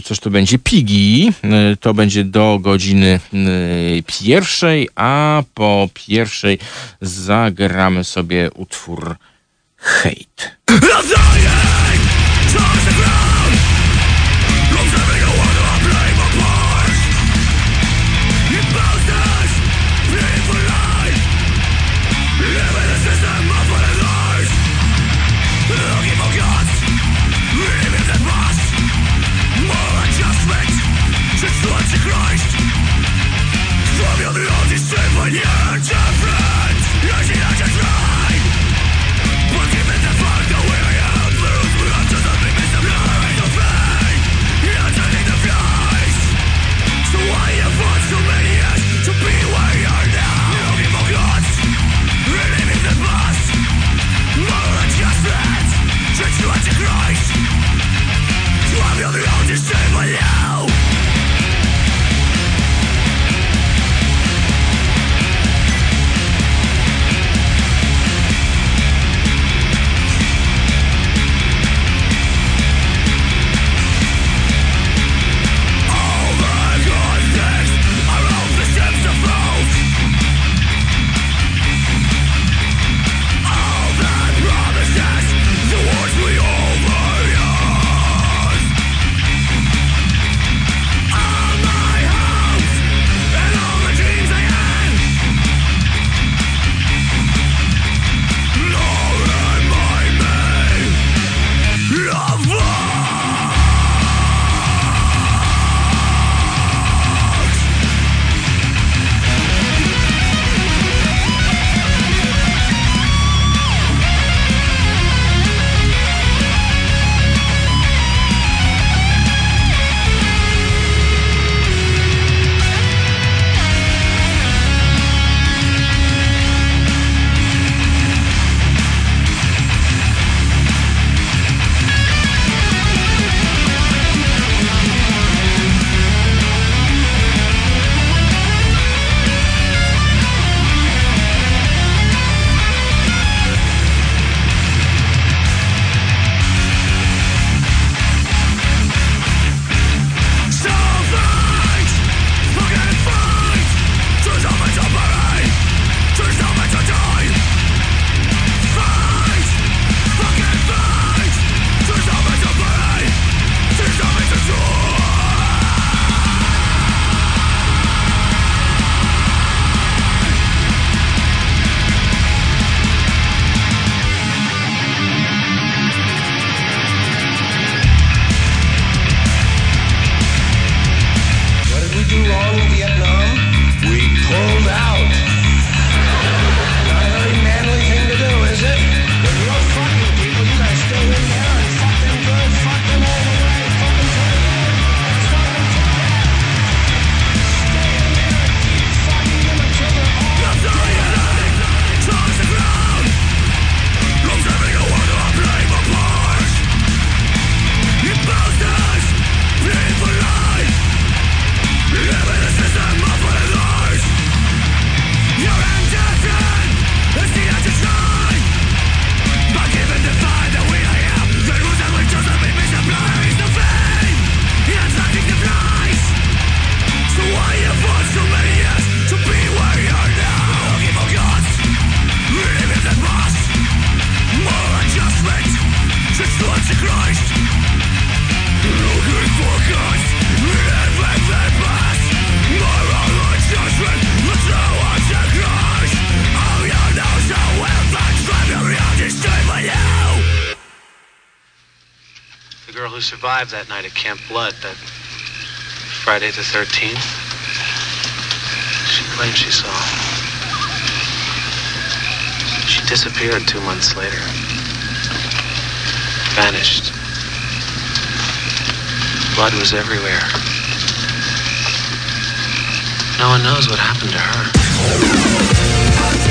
coś to będzie Pigi, e, to będzie do godziny y, pierwszej, a po pierwszej zagramy sobie utwór Hate. Survived that night at Camp Blood, that Friday the 13th. She claimed she saw. She disappeared two months later. Vanished. Blood was everywhere. No one knows what happened to her.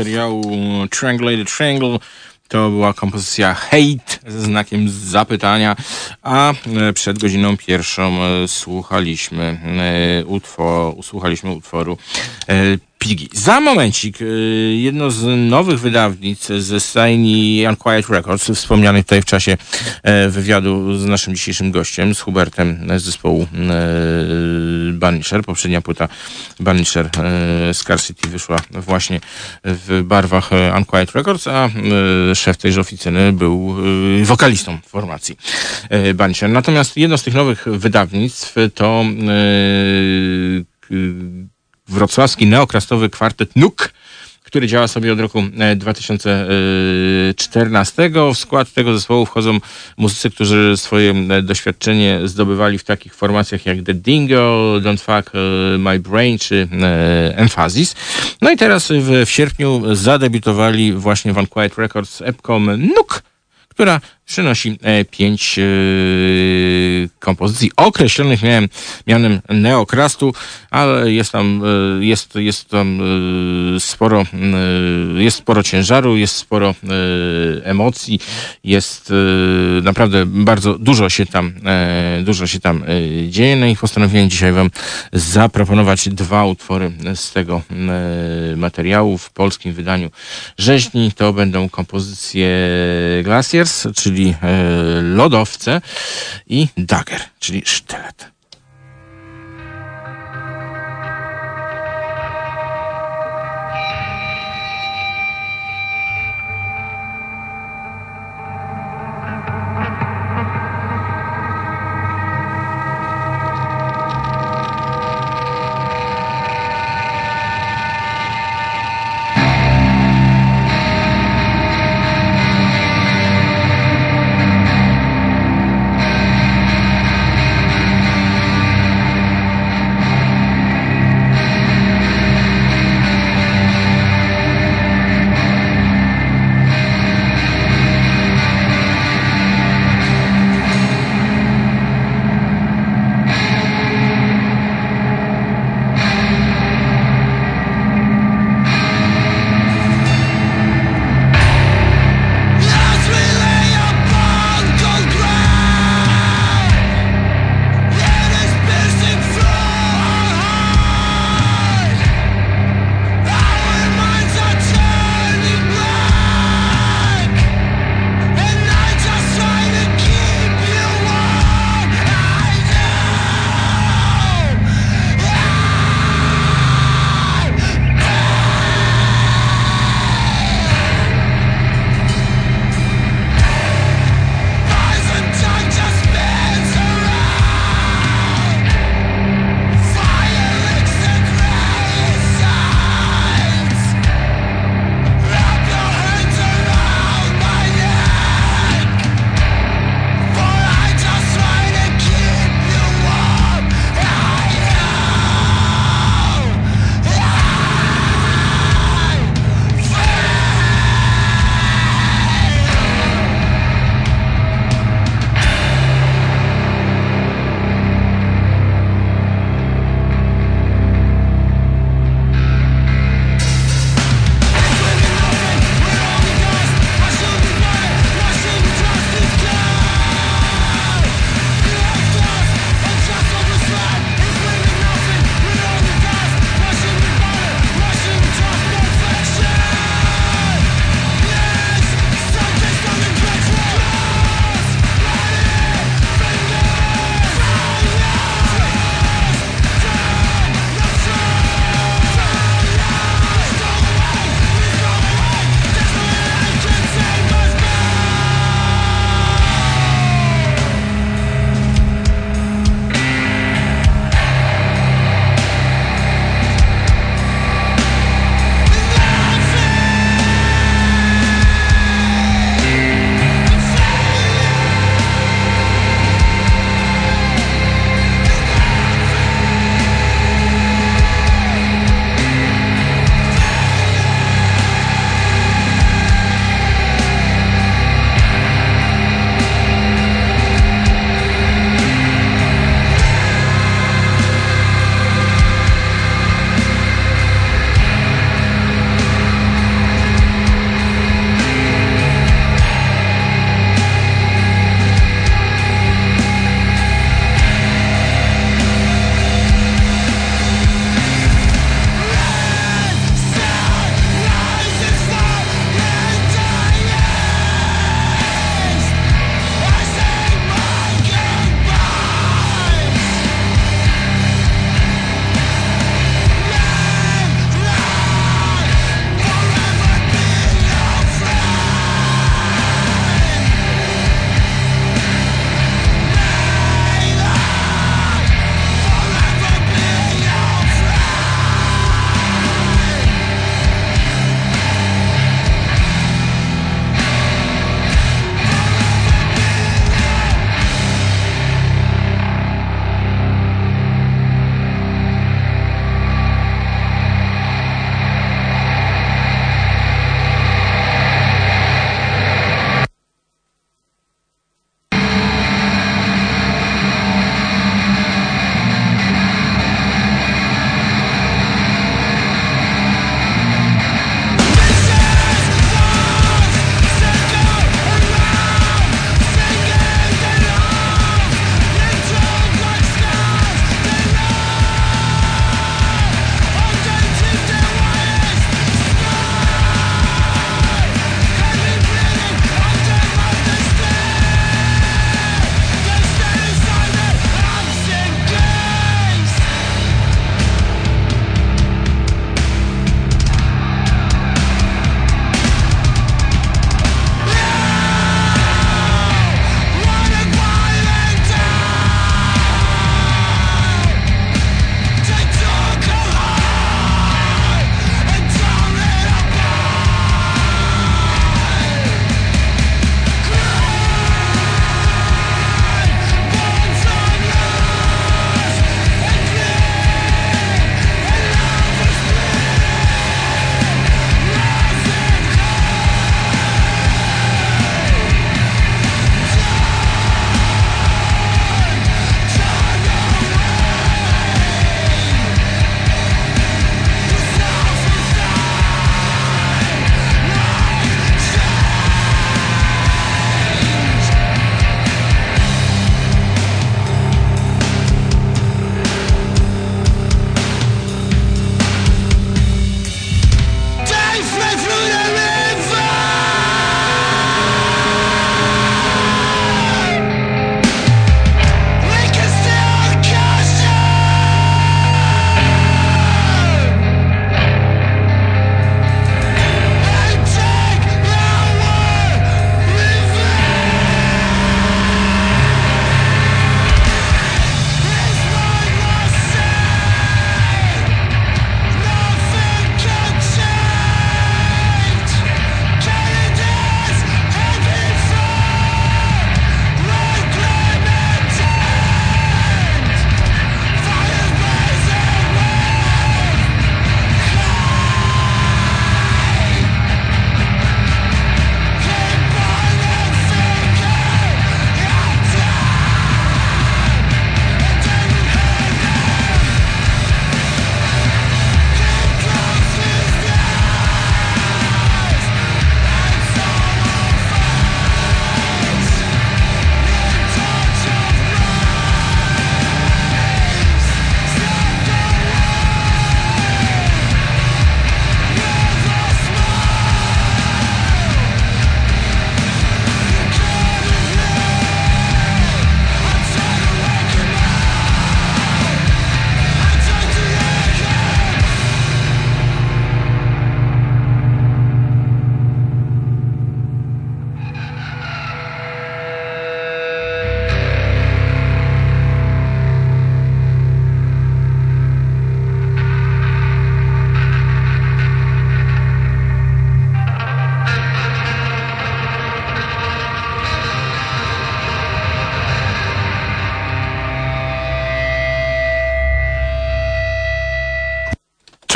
Materiału Triangulated Triangle. To była kompozycja Hate ze znakiem zapytania, a e, przed godziną pierwszą e, słuchaliśmy, e, utwo, słuchaliśmy utworu Piggy. Za momencik jedno z nowych wydawnictw ze stajni Unquiet Records, wspomnianych tutaj w czasie wywiadu z naszym dzisiejszym gościem, z Hubertem z zespołu Banisher. Poprzednia płyta Banisher Scarcity wyszła właśnie w barwach Unquiet Records, a szef tejże oficyny był wokalistą formacji Banisher. Natomiast jedno z tych nowych wydawnictw to wrocławski neokrastowy kwartet NUK, który działa sobie od roku 2014. W skład tego zespołu wchodzą muzycy, którzy swoje doświadczenie zdobywali w takich formacjach jak The Dingo, Don't Fuck My Brain czy Emphasis. No i teraz w, w sierpniu zadebiutowali właśnie w Unquiet Records z epką NUK, która przynosi e, pięć e, kompozycji określonych miałem mianem neokrastu, ale jest tam, e, jest, jest tam sporo, jest sporo ciężaru, jest sporo emocji, jest naprawdę bardzo dużo się tam, dużo się tam dzieje. No i postanowiłem dzisiaj Wam zaproponować dwa utwory z tego materiału w polskim wydaniu rzeźni. To będą kompozycje Glaciers, czyli czyli e, lodowce i dagger, czyli sztylet.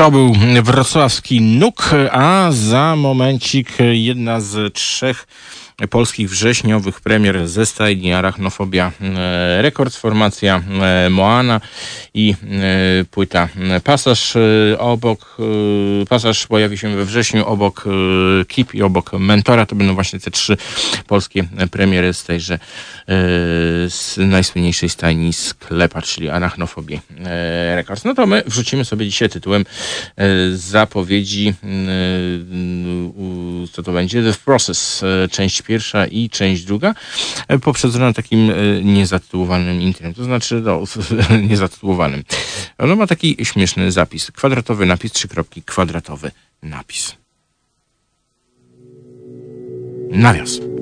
To był wrocławski Nuk, a za momencik jedna z trzech polskich wrześniowych premier ze stajni Arachnofobia e, Rekord, formacja e, Moana i e, płyta Pasaż obok, Pasaż pojawi się we wrześniu obok Kip i obok Mentora. To będą właśnie te trzy polskie premiery z tejże z najsłynniejszej stajni sklepa, czyli Arachnofobii Records. No to my wrzucimy sobie dzisiaj tytułem zapowiedzi co to będzie? The Process, część pierwsza i część druga, e, poprzedzona takim e, niezatytułowanym intrem, to znaczy no, niezatytułowanym. Ono ma taki śmieszny zapis. Kwadratowy napis, trzy kropki, kwadratowy napis. Nawias.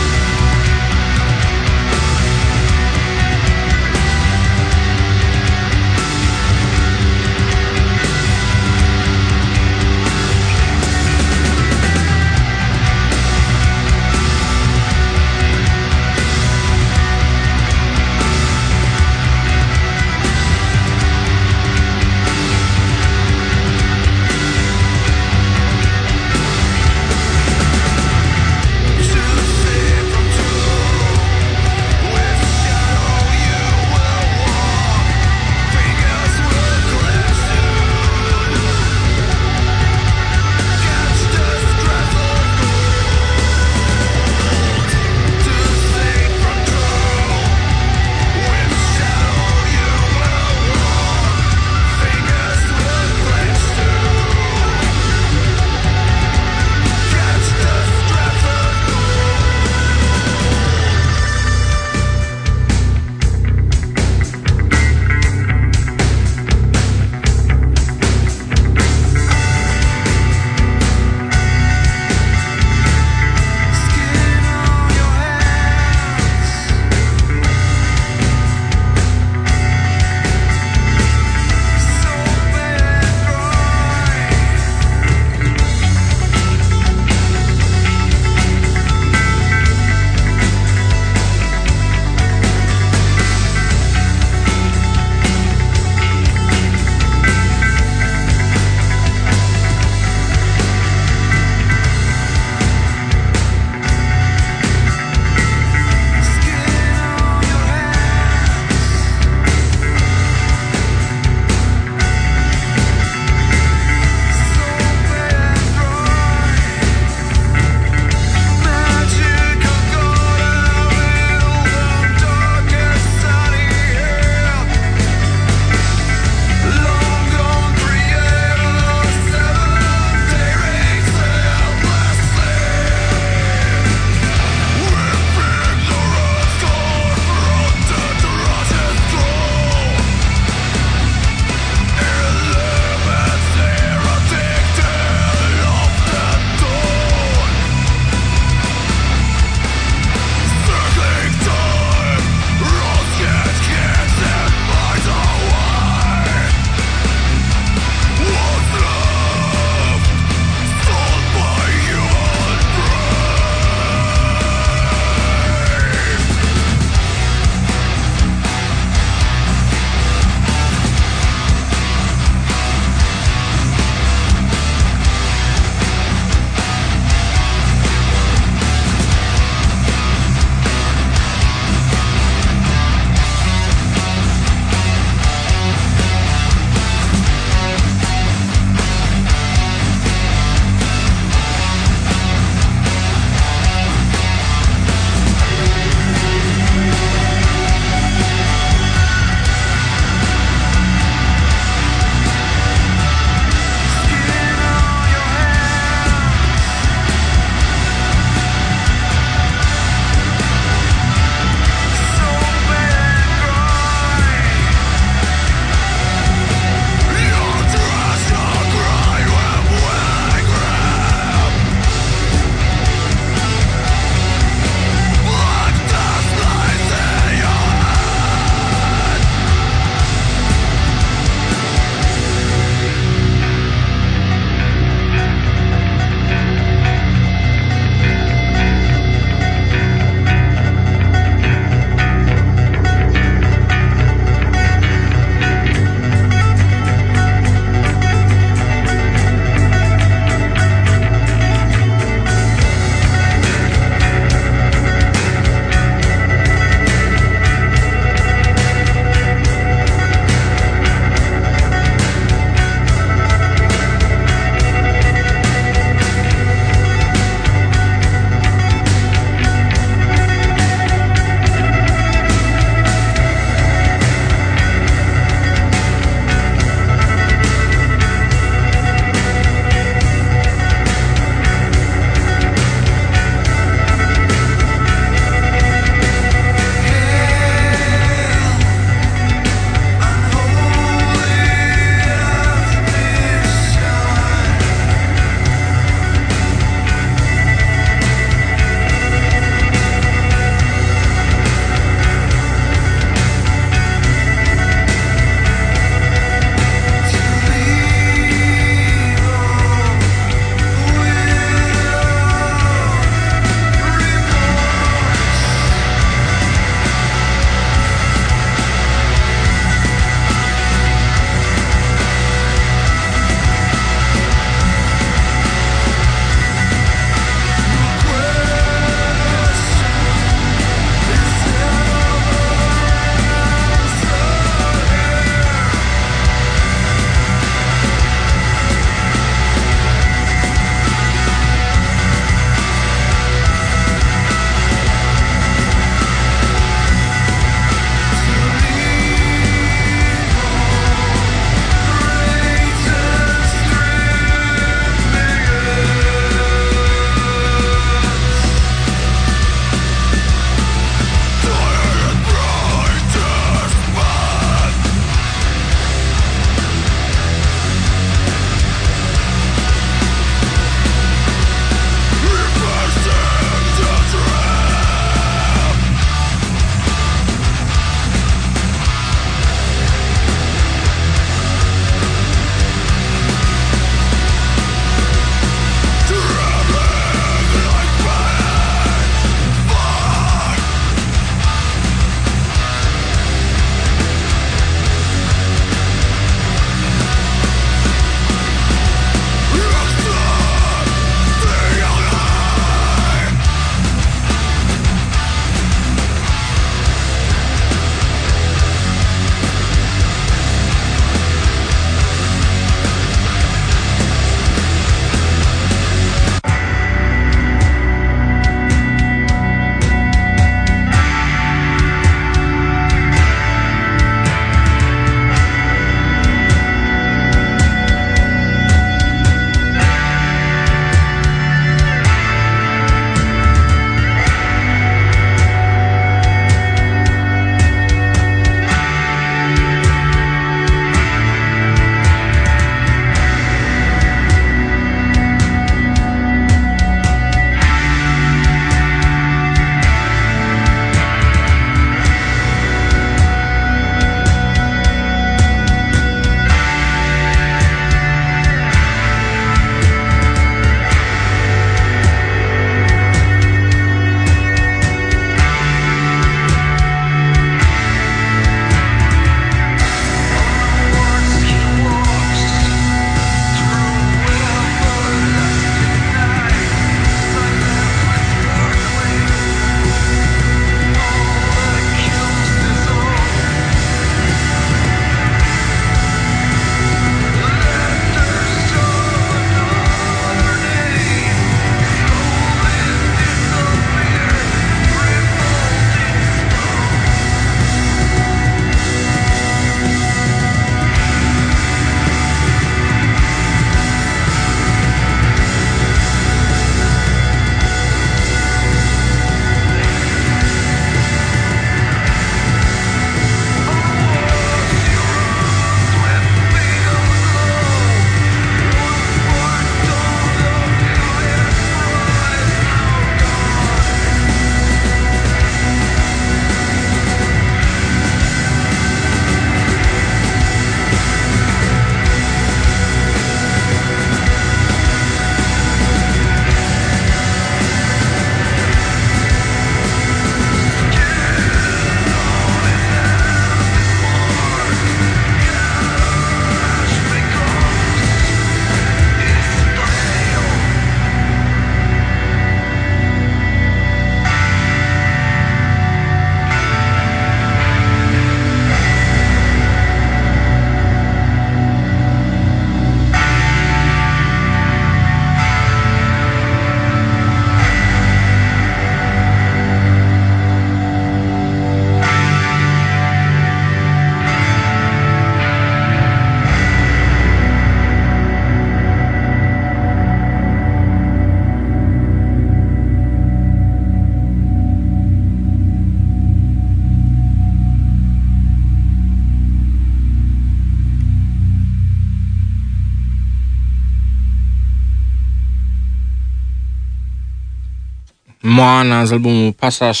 Moana z albumu Passage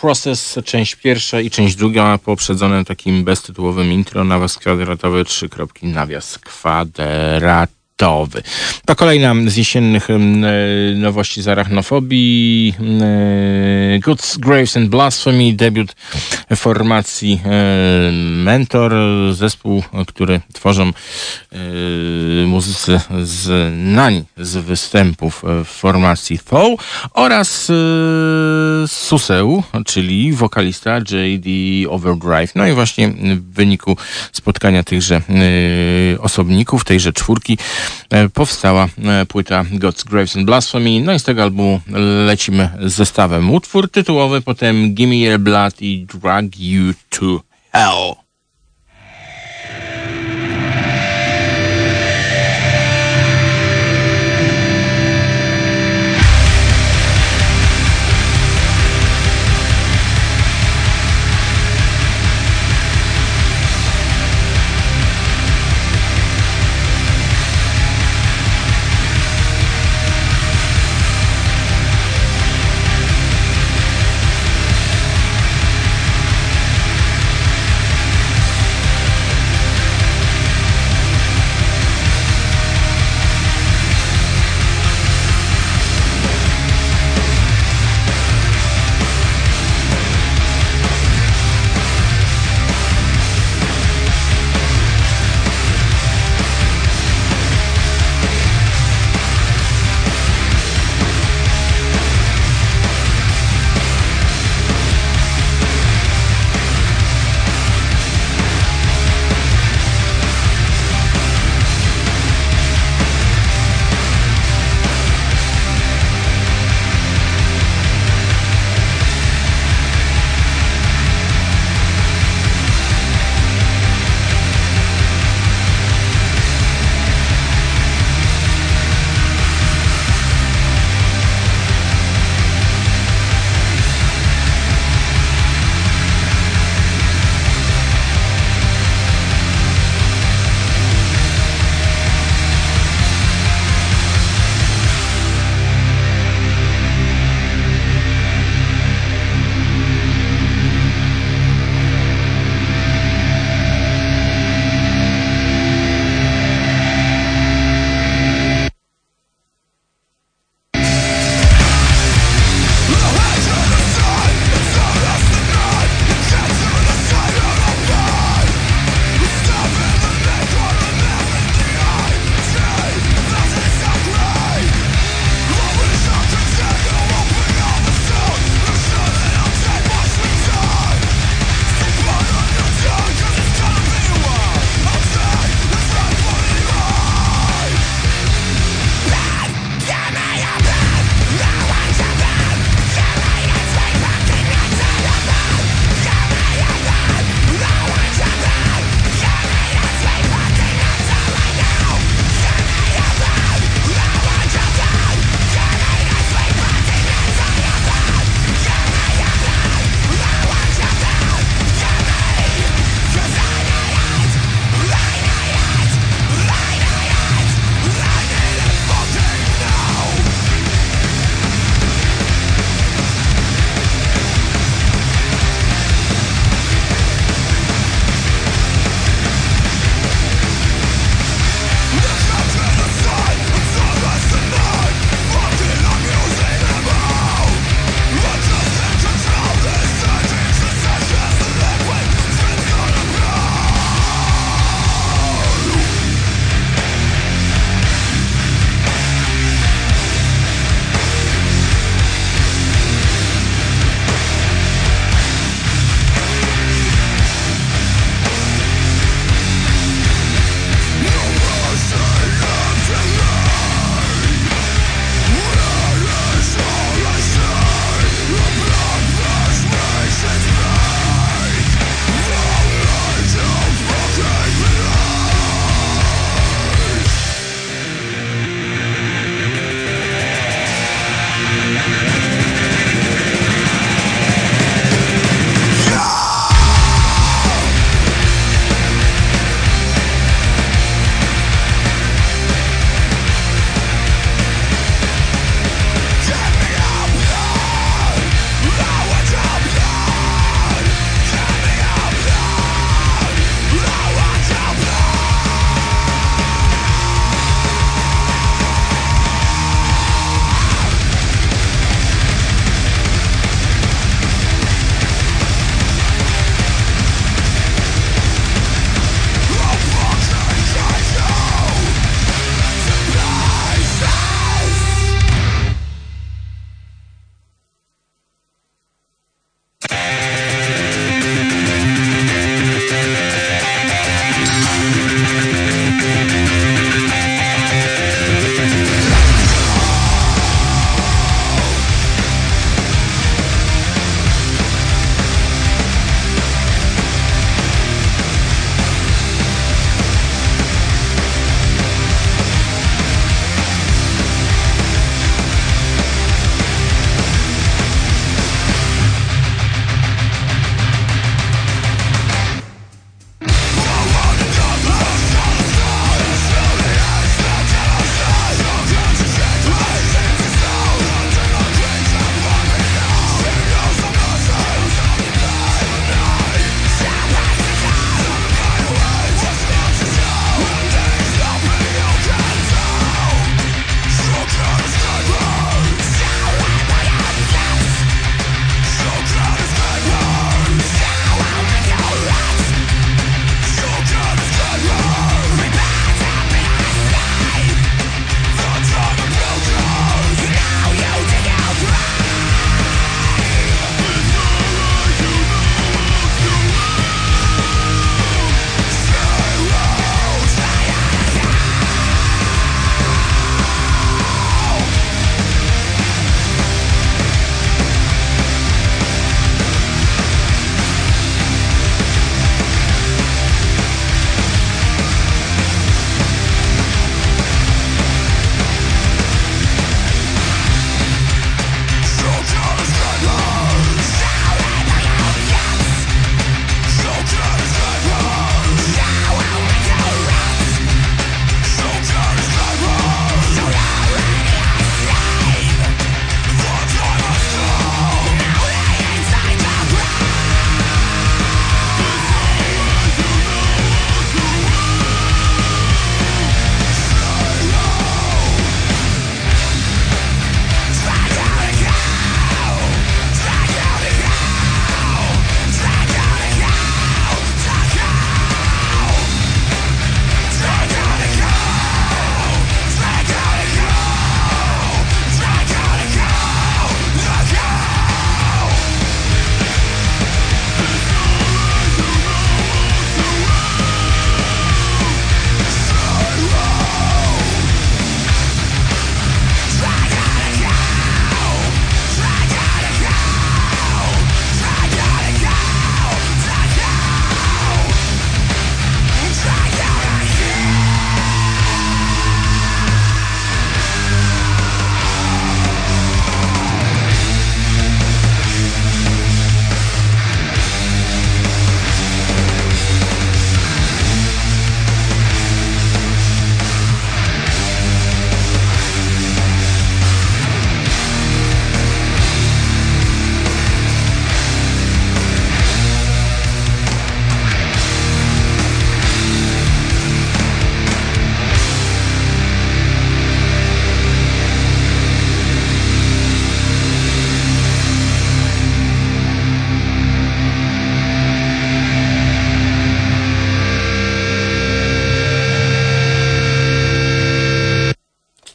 Process, część pierwsza i część druga poprzedzone takim beztytułowym intro, nawias kwadratowy, trzy kropki, nawias kwadratowy. To kolejna z jesiennych e, nowości z arachnofobii. E, Goods, Graves and Blasphemy, debiut formacji Mentor, zespół, który tworzą e, muzycy znani z występów w formacji Thaw oraz Suseł, czyli wokalista J.D. Overdrive. No i właśnie w wyniku spotkania tychże osobników, tejże czwórki powstała e, płyta God's Graves and Blasphemy. No i z tego albumu lecimy z zestawem utwór tytułowy, potem Gimme Your Blood i Drag You to Hell.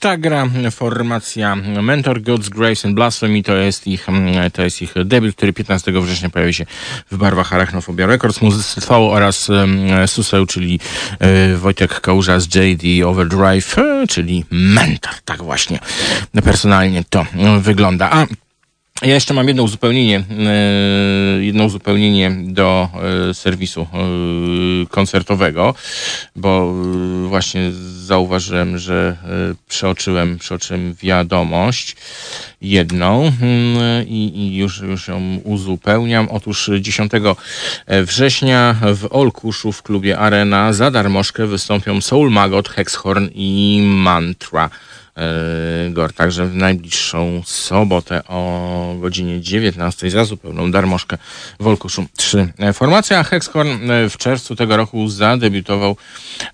Tak gra formacja Mentor, God's Grace and Blasphemy. To jest ich, mm, to jest ich debiut, który 15 września pojawi się w barwach Arachnofobia Records. Muzycy TV oraz um, Suseł, czyli e, Wojtek Kałuża z JD Overdrive, e, czyli Mentor. Tak właśnie personalnie to wygląda. A ja jeszcze mam jedno uzupełnienie, e, jedno uzupełnienie do e, serwisu e, koncertowego, bo właśnie zauważyłem, że przeoczyłem, przeoczyłem wiadomość jedną mm, i, i już, już ją uzupełniam. Otóż 10 września w Olkuszu w klubie Arena za darmożkę wystąpią Soul Magot, Hexhorn i Mantra. Gor. Także w najbliższą sobotę o godzinie 19 za zupełną darmożkę w Olkuszu 3 formacja. Hexhorn w czerwcu tego roku zadebiutował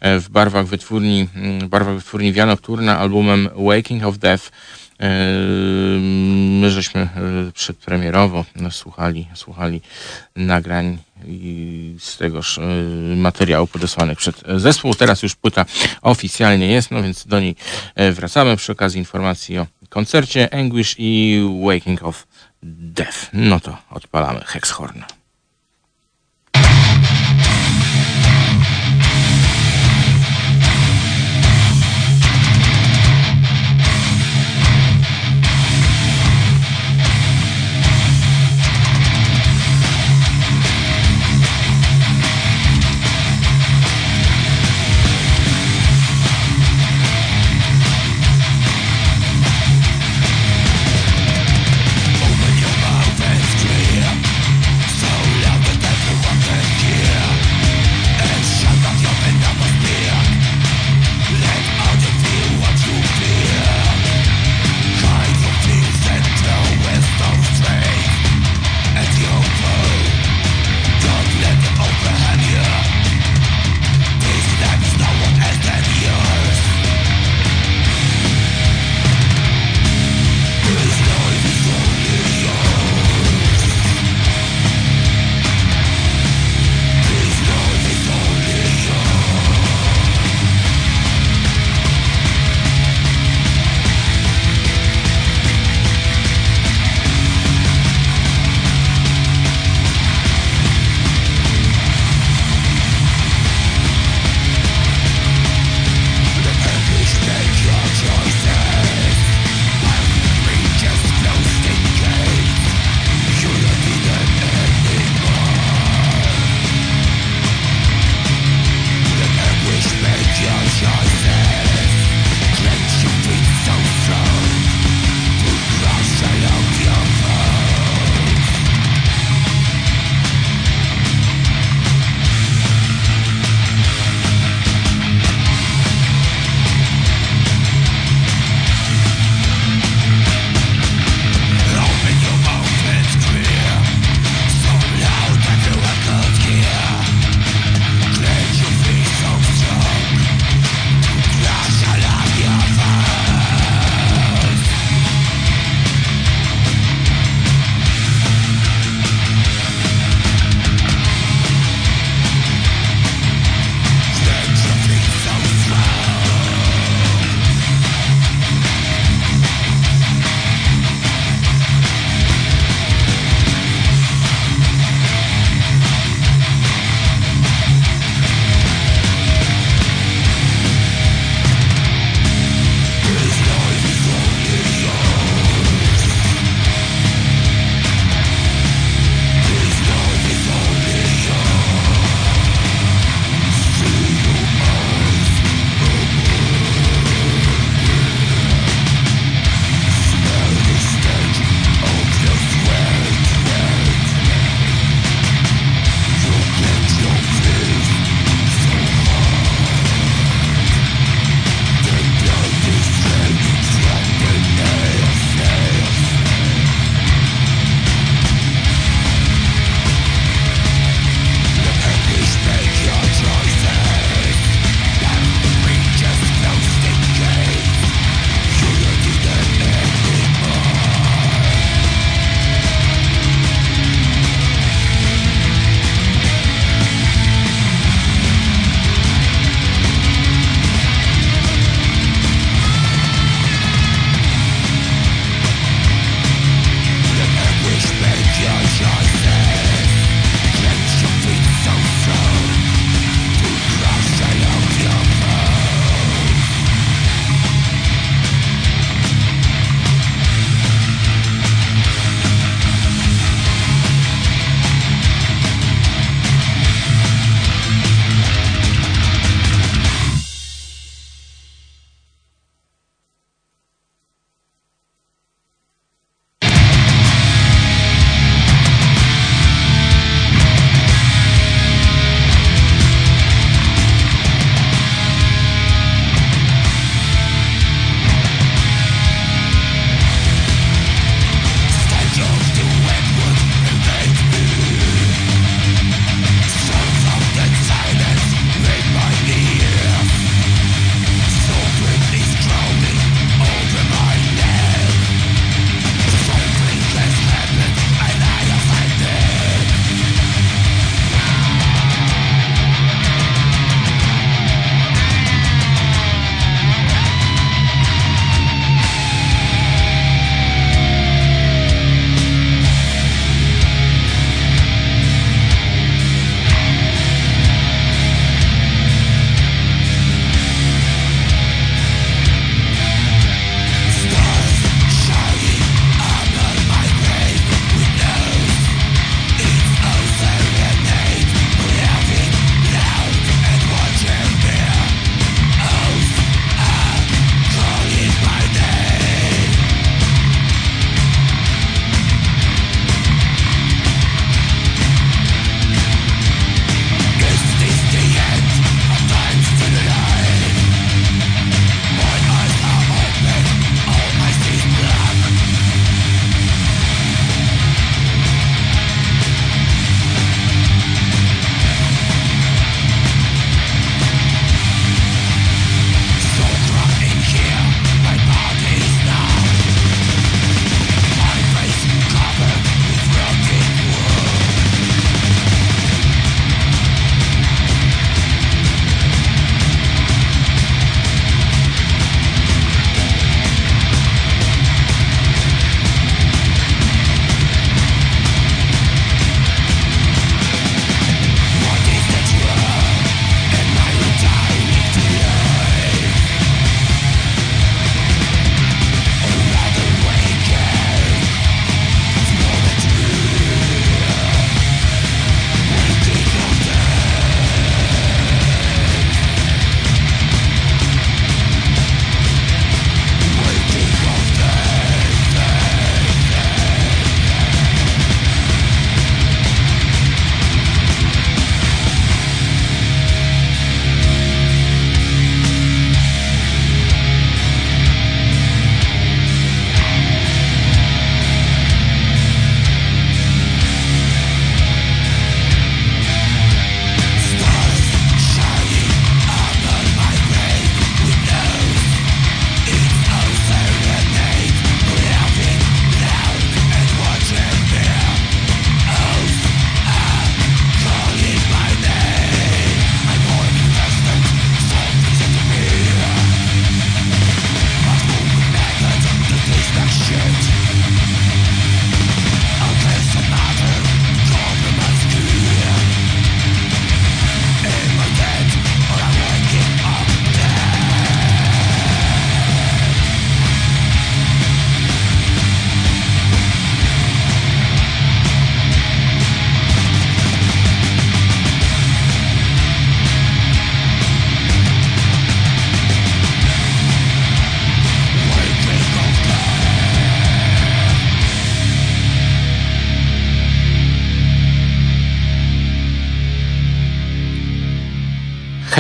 w barwach wytwórni, barwach wytwórni Via albumem Waking of Death. My żeśmy przedpremierowo słuchali, słuchali nagrań z tegoż materiału podesłanych przed zespół. Teraz już płyta oficjalnie jest, no więc do niej wracamy przy okazji informacji o koncercie Anguish i Waking of Death. No to odpalamy Hexhorn.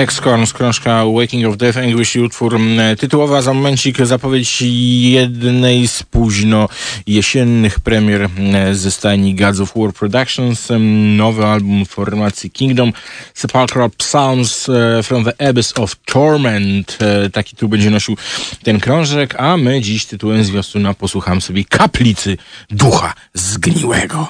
Hexcorn z krążka Waking of Death, Anguish i utwór mm, tytułowa za momencik zapowiedź jednej z późno jesiennych premier mm, ze stajni Gods of War Productions. Mm, Nowy album formacji Kingdom, Sepulchral Psalms e, from the Abyss of Torment. E, Taki tu będzie nosił ten krążek, a my dziś tytułem zwiastuna posłucham sobie Kaplicy Ducha Zgniłego.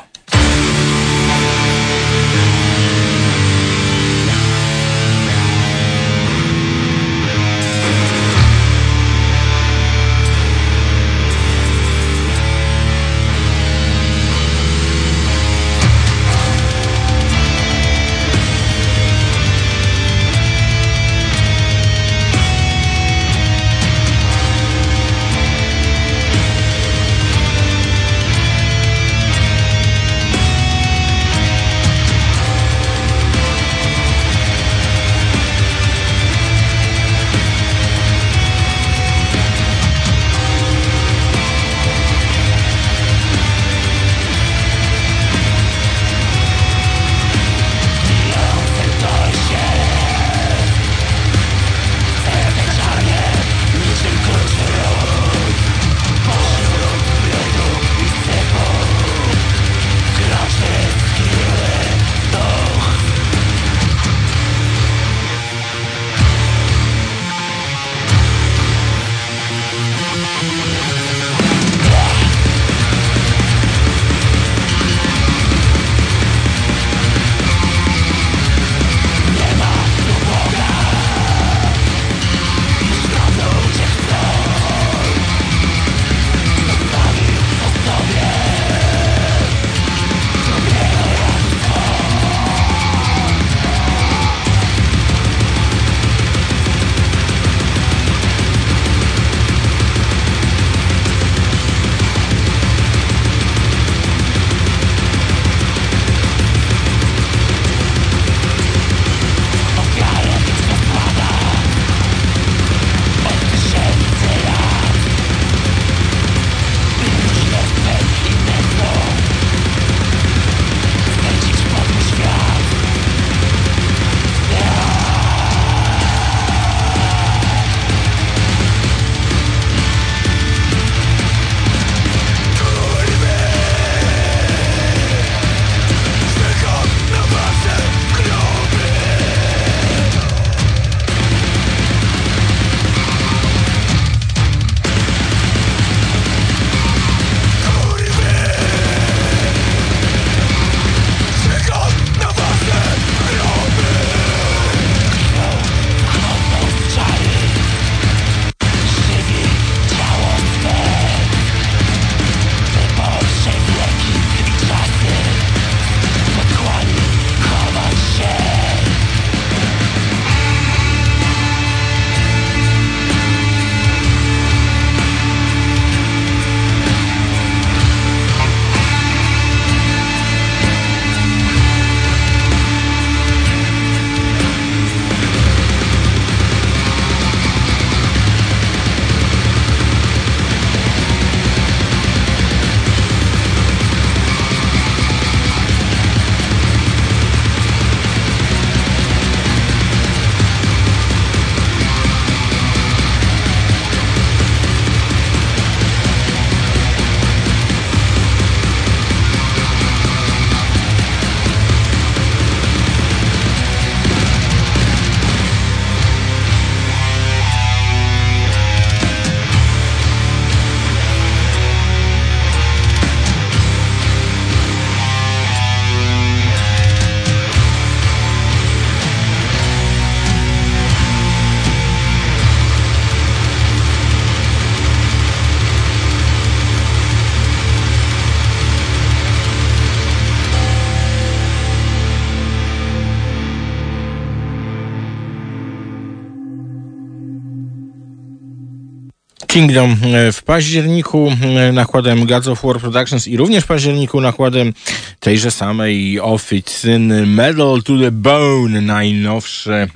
Kingdom e, w październiku e, nakładem Gods of War Productions i również w październiku nakładem tejże samej oficyny Medal to the Bone, najnowsze e,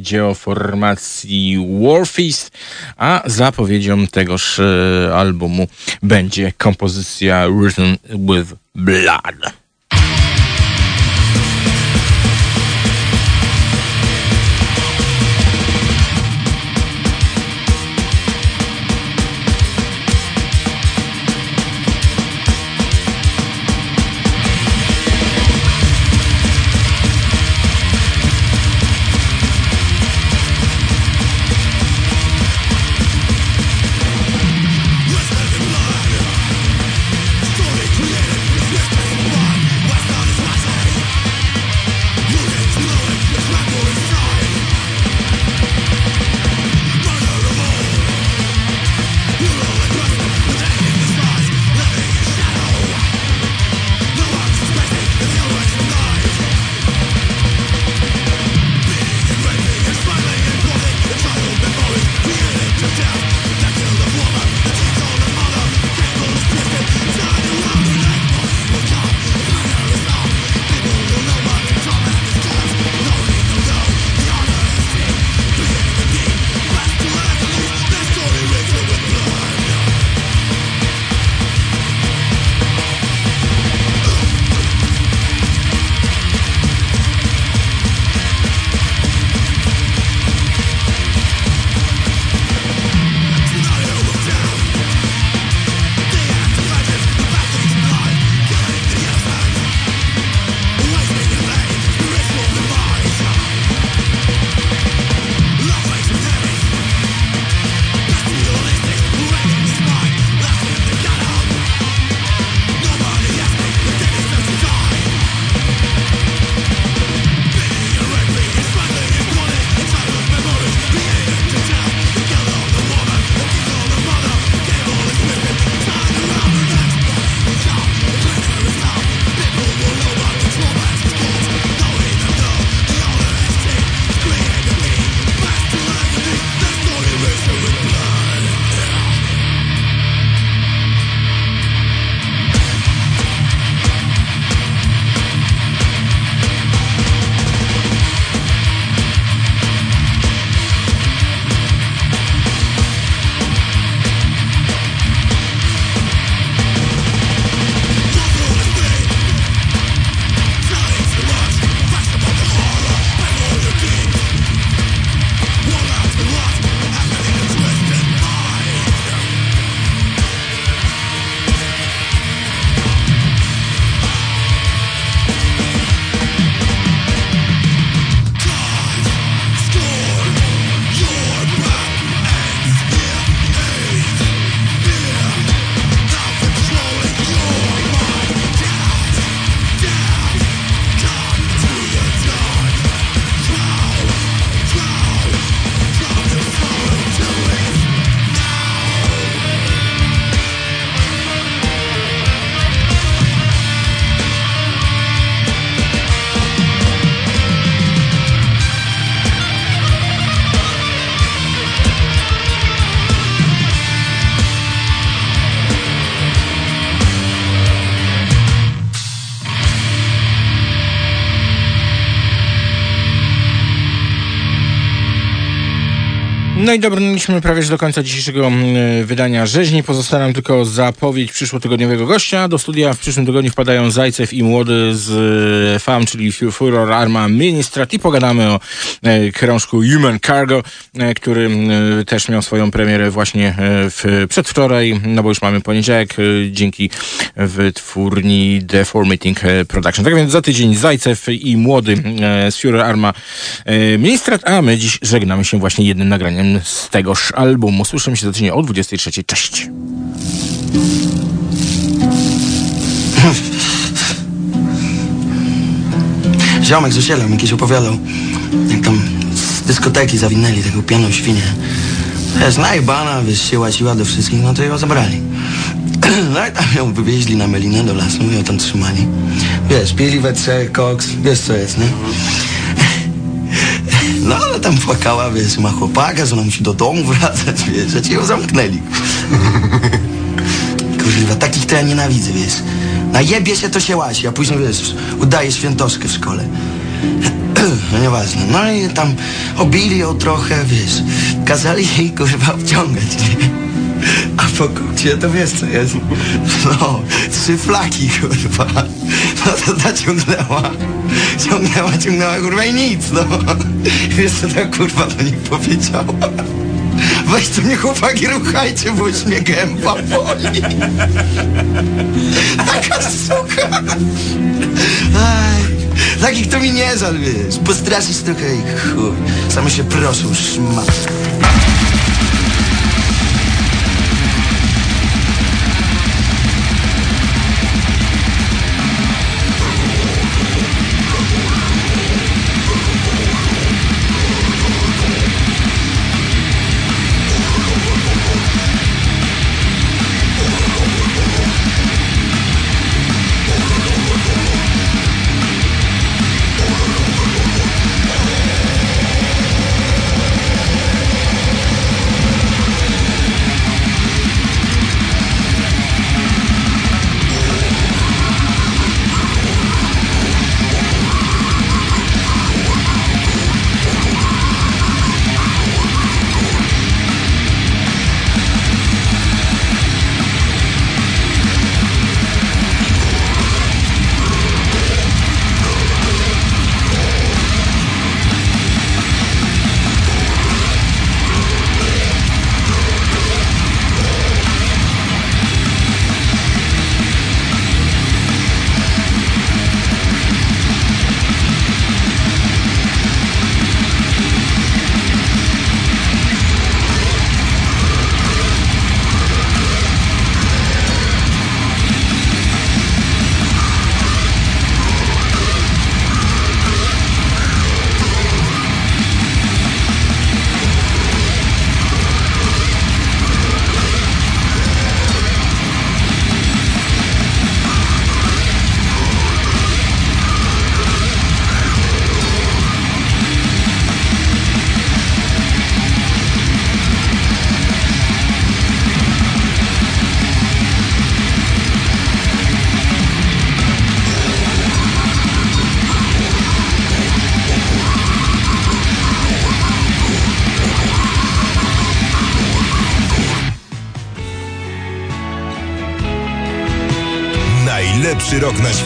dzieło formacji Warfist, a zapowiedzią tegoż albumu będzie kompozycja Written with Blood. No i dobrnęliśmy prawie że do końca dzisiejszego mm, wydania rzeźni. Pozostaje nam tylko zapowiedź przyszłotygodniowego gościa. Do studia w przyszłym tygodniu wpadają Zajcew i Młody z e, FAM, czyli Furor Arma Ministrat i pogadamy o e, krążku Human Cargo, e, który e, też miał swoją premierę właśnie e, w przedwczoraj, no bo już mamy poniedziałek e, dzięki wytwórni Deformating e, Production. Tak więc za tydzień Zajcew i Młody e, z Furor Arma e, Ministrat, a my dziś żegnamy się właśnie jednym nagraniem z tegoż albumu. Słyszymy się za tydzień o 23. Cześć. Ziomek z osiedla mi kiedyś opowiadał, jak tam z dyskoteki zawinęli taką pianą świnię. Wiesz, najbana, wiesz, się łaciła do wszystkich, no to ją zabrali. No i tam ją wywieźli na melinę do lasu i ją tam trzymali. Wiesz, pili we trzech, koks, wiesz co jest, nie? No ale tam płakała, wiesz, ma chłopaka, że ona musi do domu wracać, wiesz, że ci ją zamknęli. Kurwa, takich to ja nienawidzę, wiesz. Najebie się to się łasi, a później, wiesz, udaje świętoszkę w szkole. No nieważne. No i tam obili ją trochę, wiesz. Kazali jej, kurwa, obciągać, nie? A po kukcie to wiesz co jest? No, trzy flaki, kurwa. No to ta ciągnęła. Ciągnęła, kurwa i nic, no. Wiesz co ta kurwa do nich powiedziała? Weź tu mnie chłopaki ruchajcie, bo już mnie gęba boli. Taka suka. Aj, takich to mi nie żal, wiesz. Postraszysz trochę i chuj. Same się proszą, szmat.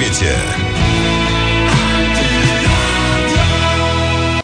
Najlepszy rok na świecie.